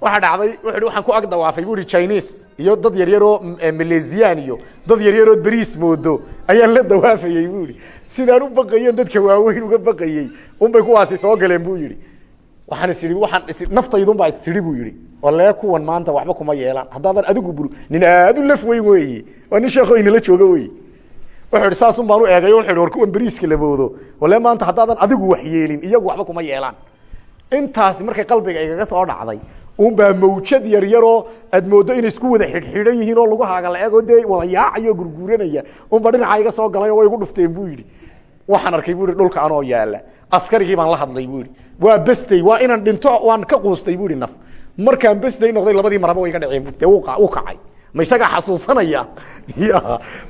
waxaa dhacday wuxu waxaan ku ag dawaafay bu hi chinese iyo dad yaryaroo malesiyan iyo dad yaryaroo beriis moodo ayaan la dawaafayey bu ihi sidaan u baqayen dadka waaweyn uga baqayey unbay kuwaasi soo galeen bu yihi waxaan is ihi waaan is naftaydunbaa istiri bu yihi oo lee kuwan maanta waxba kuma yeelaan. Haddaadan adigu bur nin aad u laf weyn weyi waa nin sheeko inala jooga wey wuxuu ihi saasun baan u eegay. Wuxu ihi war kuwan beriiska laboodo wale maanta haddaadan adigu wax yeelin iyagu waxba kuma yeelaan. Intaasi markay qalbiga igaga soo dhacday unbaa mawjad yar aad mooddo inay isku wada xidhxidhan yihiin oo lagu haaga la eego dee wada yaacayo gurguuranaya. Unba dhinaca iga soo galay oo way igu dhufteen bu yidhi. Waxaan arkay bu ihi dhulka anoo yaalla askarigii baan la hadlay bu ihi waa bestey waa inaan dhinto waan ka quustay bu ihi naf. Markaan bestey noqday labadii maraba way ga dhaceen bu de u kacay ma isagaa xasuusanaya? Ya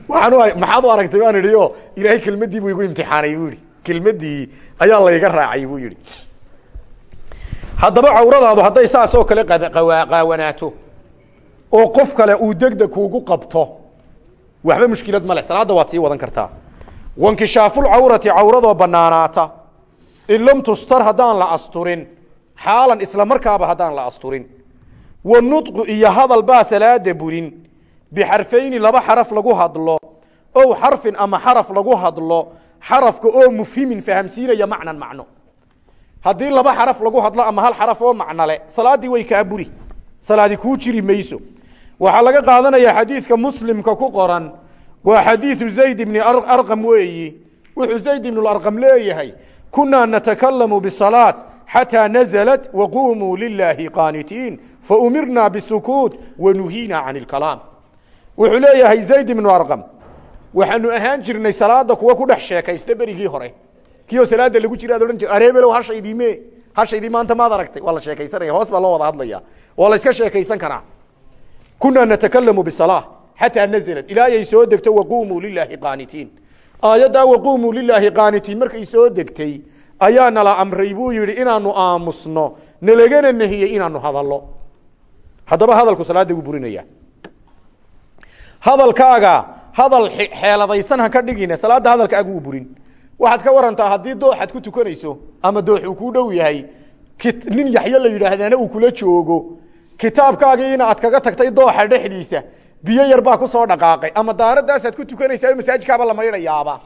waxaan maxaad u aragtay? Baan idhi o ilaahay kelmadii buu igu imtixaanay bu ihi kelmadii ayaa layga raacay bu yihi haddaba cawradaadu hadday saas oo kale qaawanaato oo qof kale uu degdeg kuugu qabto waxba mushkilad ma leh. Salaadda waad sii wadan kartaa. Wankishaafulcawrati cawradoo banaanaata in lam tustar haddaan la asturin. Xaalan isla markaaba haddaan la asturin wanudqu iyo hadal baa salaada burin. Bixarfayni laba xaraf lagu hadlo ow xarfin ama xaraf lagu hadlo xarafka oo mufhimin fahamsiinaya macnan macno. Haddii laba xaraf lagu hadlo ama hal xaraf oo macnole salaaddii way kaa buri. Salaadi kuu jiri mayso. Waxaa laga qaadanaya xadiidka muslimka ku qoran waa xadiidu zayd ibni arqam weeyi. Wuxuu zayd ibnu arqam leeyahay kunaa natakalamu bisalaat xataa nazalat waqumuu lilaahi qaanitiin faumirnaa bisukuut wanuhiinaa can ilkalaam wuxuu leeyahay zayd ibnu arqam waxaanu ahaan jirnay salaada kuwa ku dhex sheekaysta berigii hore kiioo salaada lagu jira ad odhan jir areebelow hashaydiime hashaydii maanta maad aragtay waa la sheekaysanaya hoos baa loo wada hadlaya waa la iska sheekaysan karaa kunaa natakalamu bisalaa xataa nazalat ilaayay soo degto waqumuu lilaahi qaanitiin aayaddaa waqumuu lilaahi qaanitiin markay soo degtay ayaa nala amray buu yihi inaanu aamusno nalagana nehiyey inaanu hadallo. Haddaba hadalku salaada gu burinaya hadalkaaga hadal xeeladaysan ha ka dhigina salaada hadalkaagu u burin. Waxaad ka warantaa haddii dooxaad ku tukanayso ama doox uu kuu dhow yahay nin yaxyo la yidhaahdaana uu kula joogo. Kitaabkaagiina aad kaga tagtay dooxa dhexdiisa biyo yar baa ku soo dhaqaaqay. Ama daaradaasaad ku tukanaysaa masaajidkaaba la maydhayaaba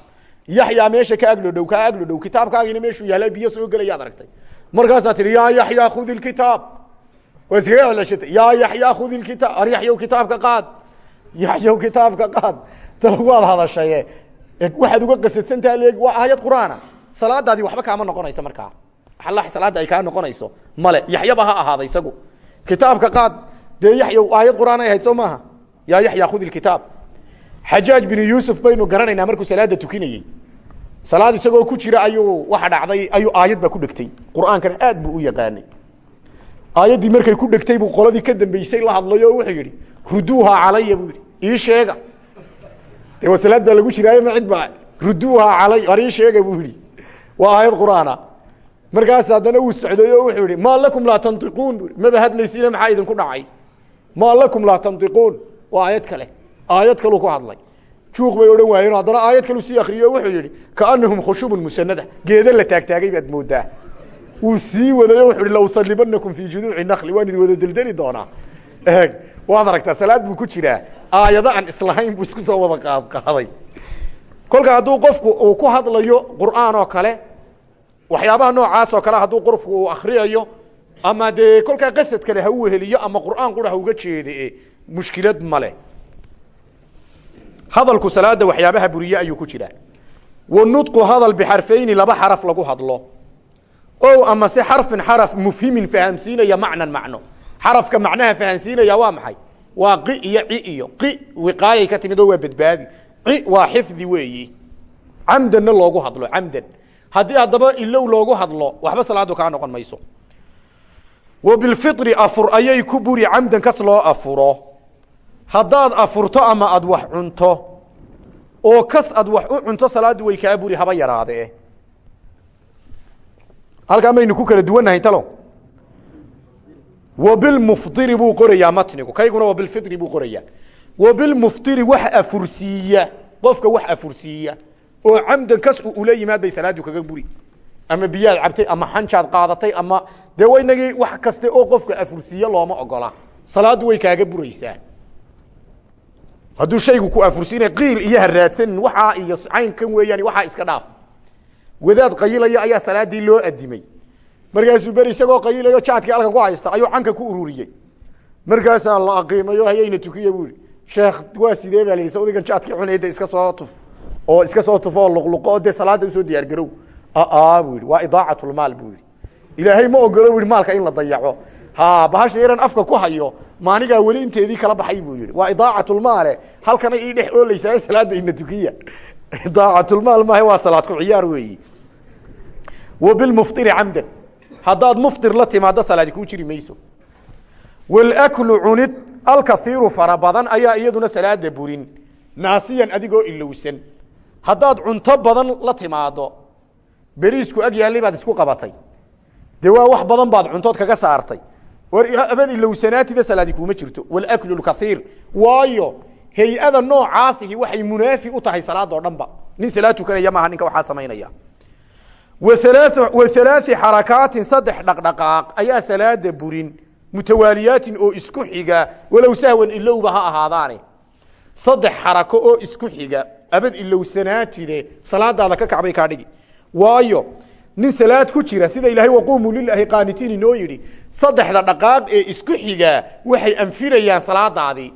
yaxyaa meesha ka aglodhow kaa aglodhow kitaabkaagiina meeshuu yaalla biyo soo gelayaad aragtay. Markaasaa tihi yaa yaxyaa khudi lkitaab waad iskaga celeshatay yaa yaxyaa khudi lkitaab ar yaxyow kitaabka qaad. Yaxyow kitaabka qaad. Dalwaad hadashaye waxaad uga qasadsantaha leeg waa aayad qur'aana. Salaadaadii waxba kaama noqonayso markaa. Alla salaada ay kaa noqonayso. Male yaxyaba ha ahaada isagu. Kitaabka qaad. Dee yaxyow aayad qur'aan ay ahayd soo maaha yaa yaxya khudi lkitaab xajaaj binu yuusuf baynu garanaynaa markuu salaada tukinayey salaad isagoo ku jira ayuu waxa dhacday ayuu aayad baa ku dhegtay qur'aankana aad buu u yaqaanay. Aayaddii markay ku dhegtay buu qoladii ka dambeysay la hadlayo wuxuu yidhi ruduuhaa calaya buu yidhi. Ii sheega. Dee wasalaad baa lagu jiraayo ma cid baa ruduuhaa calay war sheega buu yidhi. Waa aayad qur'aana. Markaas haddana uu socday wuxuu yihi maa lakum laa tantiquun maba hadlaysiina maxaa idinku dhacay? Maa lakum laa tantiquun waa aayad kale. Aayad kaluu ku hadlay. Juuq bay odhan waayeen haddana aayad kalu sii akriyo wuxuu yihi kaanahum khushubun musanada geeda la taagtaagay baad moodaa. Uu sii wadayo wuxu hi lausallibanakum fii juduuci nakli waan idi wada deldeli doonaa. Eeg waad aragtaa salaad buu ku jiraa. Aayado aan islahayn buu isku soo wada qaadqaaday kolka hadduu qofku uu ku hadlayo qur'aan oo kale waxyaabaha noocaas oo kale hadduu qofku uu akriyayo ama dee kolkaa qasad kale ha u weheliyo ama qur'aan qura ha uga jeede mushkilad male. Hadalku salaada waxyaabaha buriye ayuu ku jiraa. Wanudqu hadal bixarfayni laba xaraf lagu hadlo. O ama se xarfin xaraf mufhimin fahamsiinaya macnan macno. Xarafka macnaha fahamsiinaya waa maxay? Waa qi iyo ci iyo. Qi wiqaayay ka timid oo badbaadi. Ci waa xifdi weeyi. Camdanna loogu hadlo camdan. Haddii haddaba ilow loogu hadlo waxba salaadu kaa noqon mayso. Wa bilfiri afur ayay ku buri camdan kas loo afuro haddaad afurto ama aad wax cunto oo kas aad wax u cunto salaaddu way kaa buri haba yaraadee. Halkaa maynu ku kala duwannahay talo. Wa bilmufdiri buu qorayaa matnigu. Kayguna wa bilfidri buu qorayaa. Wa bilmufdiri wax afursiiya qofka wax afursiiya oo camdan kas u ula yimaad bay salaadu kaga buri ama biyaad cabtay ama xanjaad qaadatay ama dee waynagii wax kaste oo qofka afursiiye looma ogola. Salaaddu way kaaga buraysaa hadduu shaygu ku afursiina qiil iyo haraadsanin waxaa iyo caynkan weeyaan waxaa iska dhaaf. Wadaad qayilaya ayaa salaadii loo adimay markaasuu beri isagoo qayilayo jaadkii alka ku haysta ayuu canka ku ururiyey. Markaasaa la aqiimayo hayayna tukiya bu ihi sheekh waa sidee baa la yidhi? Sawdigan jaadkii cunay de iska soo tuf oo iska soo tufo oo luqluqo oo dee salaada u soo diyaar garow. Aa bu yihi waa idaacatlmaal bu yihi ilaahay ma ogolo bu yihi maalka in la dayaco. ha bahasha yaran afka ku hayo maanigaa weli inteedii kala baxay buu yihi waa idaacatlmaale halkana ii dhex ooleysaa salaada ina tukiya. Idaacatlmaal maaha waa salaad ku ciyaar weeyi. Wa bilmuftiri camdan. Haddaad muftir la timaado salaadi kuu jiri mayso. Walaklu cunid alkaiiru fara badan ayaa iyaduna salaada burin. Naasiyan adigoo ilowsan. Haddaad cunto badan la timaado beriisku ag yaallay baad isku qabatay. Dee wax badan baad cuntood kaga saartay war abad ilowsanaatida salaadi kuuma jirto. Walaklu lkaiir waayo hay'ada noocaasihi waxay munaafi u tahay salaadoo dhan ba nin salaad tukanaya maaha ninka waxaa samaynaya. Wa halaai xarakaatin saddex dhaqdhaqaaq ayaa salaada burin mutawaaliyaatin oo isku xiga walow sahwan ilowba ha ahaadaane. Saddex xarako oo isku xiga. Abad ilowsanaatide salaadaada ka kacbay kaa dhigi. Waayo nin salaad ku jira sida ilaahay waquumuu lilaahi qaanitiin inoo yidhi saddexda dhaqaaq ee isku xiga waxay anfinayaan salaadaadii.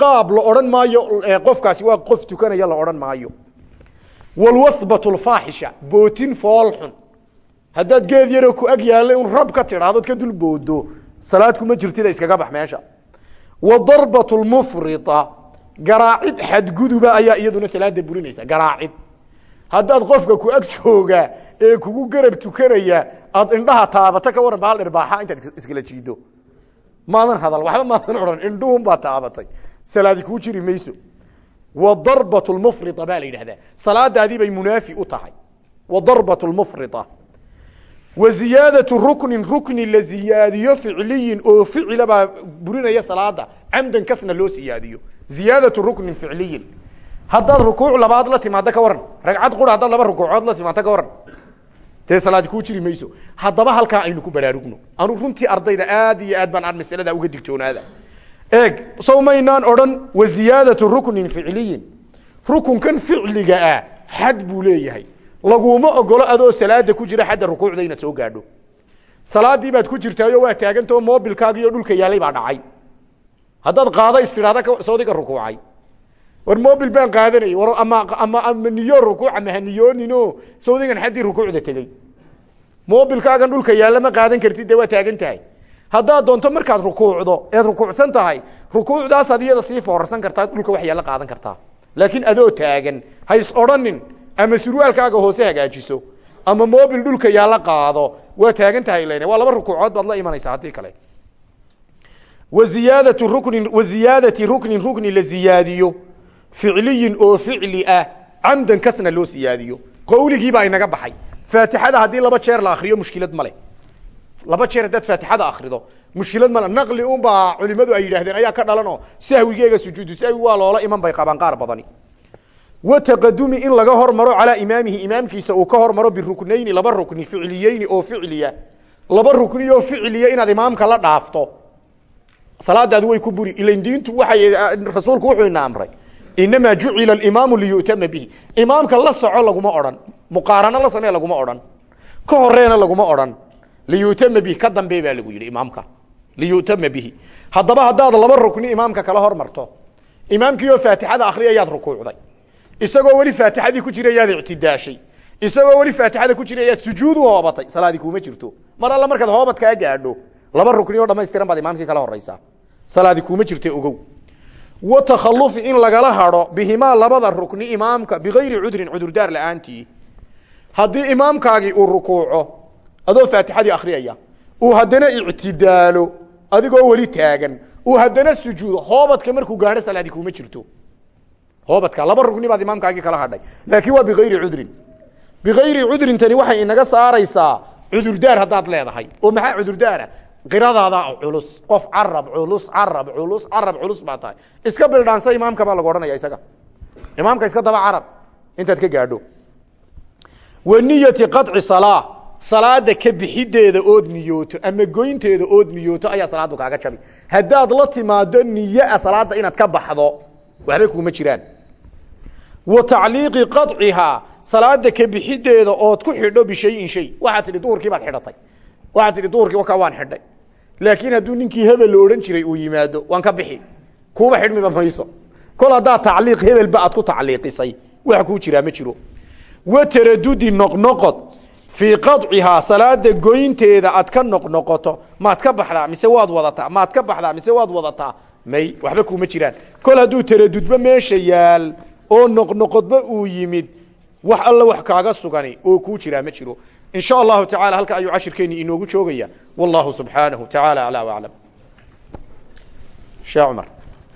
Qaab la odhan maayo qofkaasi waa qof tukanaya la odhan maayo. Walwasbat lfaaxisha bootin fool xun. Haddaad geed yaroo ku ag yaallay un rab ka tidhaahdood ka dul boodo salaad kuma jirtida iskaga bax meesha. Wa darbat lmufrita garaacid xadguduba ayaa iyaduna salaada burinaysa garaacid haddaad qofka ku ag jooga ee kugu garab tukanaya aad indhaha taabato ka waran bahal intaad iskala jiido maadan hadal waxba maadan odhan indhuhun baa taabatay. Salaadi kuu jiri mayso. Wa darbat lmufrita baa la yidhahdaa salaadaadii bay munaafi u tahay. Wa darbat lmufrita wa ziyaadatu ruknin rukni la ziyaadiyo ficliyin oo ficila baa burinaya salaada. Camdan kasna loo siyaadiyo ziyaadatu ruknin ficliyin haddaad rukuuc labaad la timaado ka waran. Ragcad qura haddaad laba rukuucood la timaado ka waran. Dee salaadi kuu jiri mayso. Haddaba halkaa aynu ku baraarugno. Anu runtii ardayda aad iyo aad baan aan masalada uga digtoonaada. Eeg sow maynaan wa ziyaadatu ruknin ficliyin. Rukunkan ficliga ah xad buu leeyahay. Laguma ogolo adoo salaada ku jira xadda rukuucda soo gaadho. Salaadii baad ku jirtaayo waa taagantao mobilkaagiiyo dhulka yaalay baa dhacay. Haddaad qaado istidhaada sawdiga rukuucay war mobil baan qaadanayay war ama ama ama niyo rukuuc ama haniyoonino sawdigan xaddii rukuucda tegey mobilkaagan dhulka yaalla qaadan kartid dee taagan tahay. Haddaad doonto markaad rukuucdo eed rukuucsan tahay rukuucdaasaad iyada sii foorarsan kartaa dhulka wax yaalla qaadan kartaa. Laakiin adoo taagan ha is ama surwaalkaaga hoose hagaajiso ama mobil dhulka yaalla qaado waa taagan tahay len waa laba rukuucood baad la imanaysaa kale. Wa ziyaadatu ruknin wa ziyaadati ruknin rukni la ziyaadiyo ficliyin oo ficli ah camdan kasna loo siyaadiyo. Qowligiibaa inaga baxay. Faatixada haddii laba jeer la akriyo mushkilad male laba jeer haddaad faatixada akrido mushkilad male naqli unbaa culimadu ay yidhaahdeen ayaa ka dhalan oo sahwigeega sujuudu sahwi waa loola iman bay qabaan qaar badani. Wa taqadumi in laga hormaro calaa imaamihi imaamkiisa uu ka hormaro biruknayni laba rukni ficliyeyni oo ficliya. Laba rukni oo ficliya inaad imaamka la dhaafto. Salaadaadu way ku buri. Ilain diintu waxay rasuulku wuxuu ina amray inamaa jucila alimaamu liyu'tama bihi imaamka la soco laguma odhan muqaarano la samee laguma odhan ka horeena laguma odhan liyutama bihi ka dambe baa lagu yidhi imaamka liyutama bihi haddaba haddaad laba rukni imaamka kala hormarto imaamkii oo faatixada akriya ayaad rukuucday isagoo weli faatixadii ku jira ayaad ictidaashay isagoo weli faatixada ku jira ayaad sujuud u hoobatay salaadii kuuma jirto mar alla markaad hoobadkaa gaadho laba rukni oo dhamaystiran baad imaamkii kala horeysaa salaadi kuuma jirta ogow wa takhalufi in lagala hadho bihimaa labada rukni imaamka bigayri cudrin cudurdaar la'aantii. Haddii imaamkaagii uu rukuuco adoo faatixadii akriyaya uu haddana ictidaalo adigoo weli taagan uu haddana sujuudo hoobadka markuu gaadho salaadi kuuma jirto. Hoobadka laba rukni baad imaamkaagii kala hadhay. Laakiin waa bigayri cudrin. Bigayri cudrin tani waxay inaga saaraysaa cudurdaar haddaad leedahay oo maxaa cudurdaara qiradaada culus qof carab culus carab culus carab culus baa tahay. Iska bildhaansa imaamka baa lagu odhanaya isaga. Imaamka iska daba carab intaad ka gaadho. Wa niyati qaطci salaa salaada ka bixideeda ood niyooto ama goynteeda ood niyooto ayaa salaadu kaaga jabi. Haddaad la timaado niyaa salaada inaad ka baxdo waxba kuuma jiraan. Wa tacliiqi qaطcihaa salaada ka bixideeda ood ku xidho bishayin shay. Waxaad tidhi duhurkii baad xidhatay waxaad tidhi duhurkii wakaa waan xidhay. Laakiin hadduu ninkii hebel la jiray uu yimaado waan ka bixi. Kuuba xidhmiba mayso kol haddaad tacliiq hebelba aad ku tacliiqisay wax kuu jiraa ma jiro. Wa taradudi noqnoqod fii qacihaa salaada goynteeda aad ka noqnoqoto maad ka baxdaa mise waad wadataa maad ka baxdaa mise waad wadataa may waxba kuuma jiraan. Kol hadduu taradudba meesha yaal oo noqnoqodba uu yimid wax alla wax kaaga sugani oo kuu jiraa ma jiro in sha allahu tacala halka ayuu cashirkeeni inoogu joogaya. Wallahu subxaanahu tacaala aclaa aclam shee cumar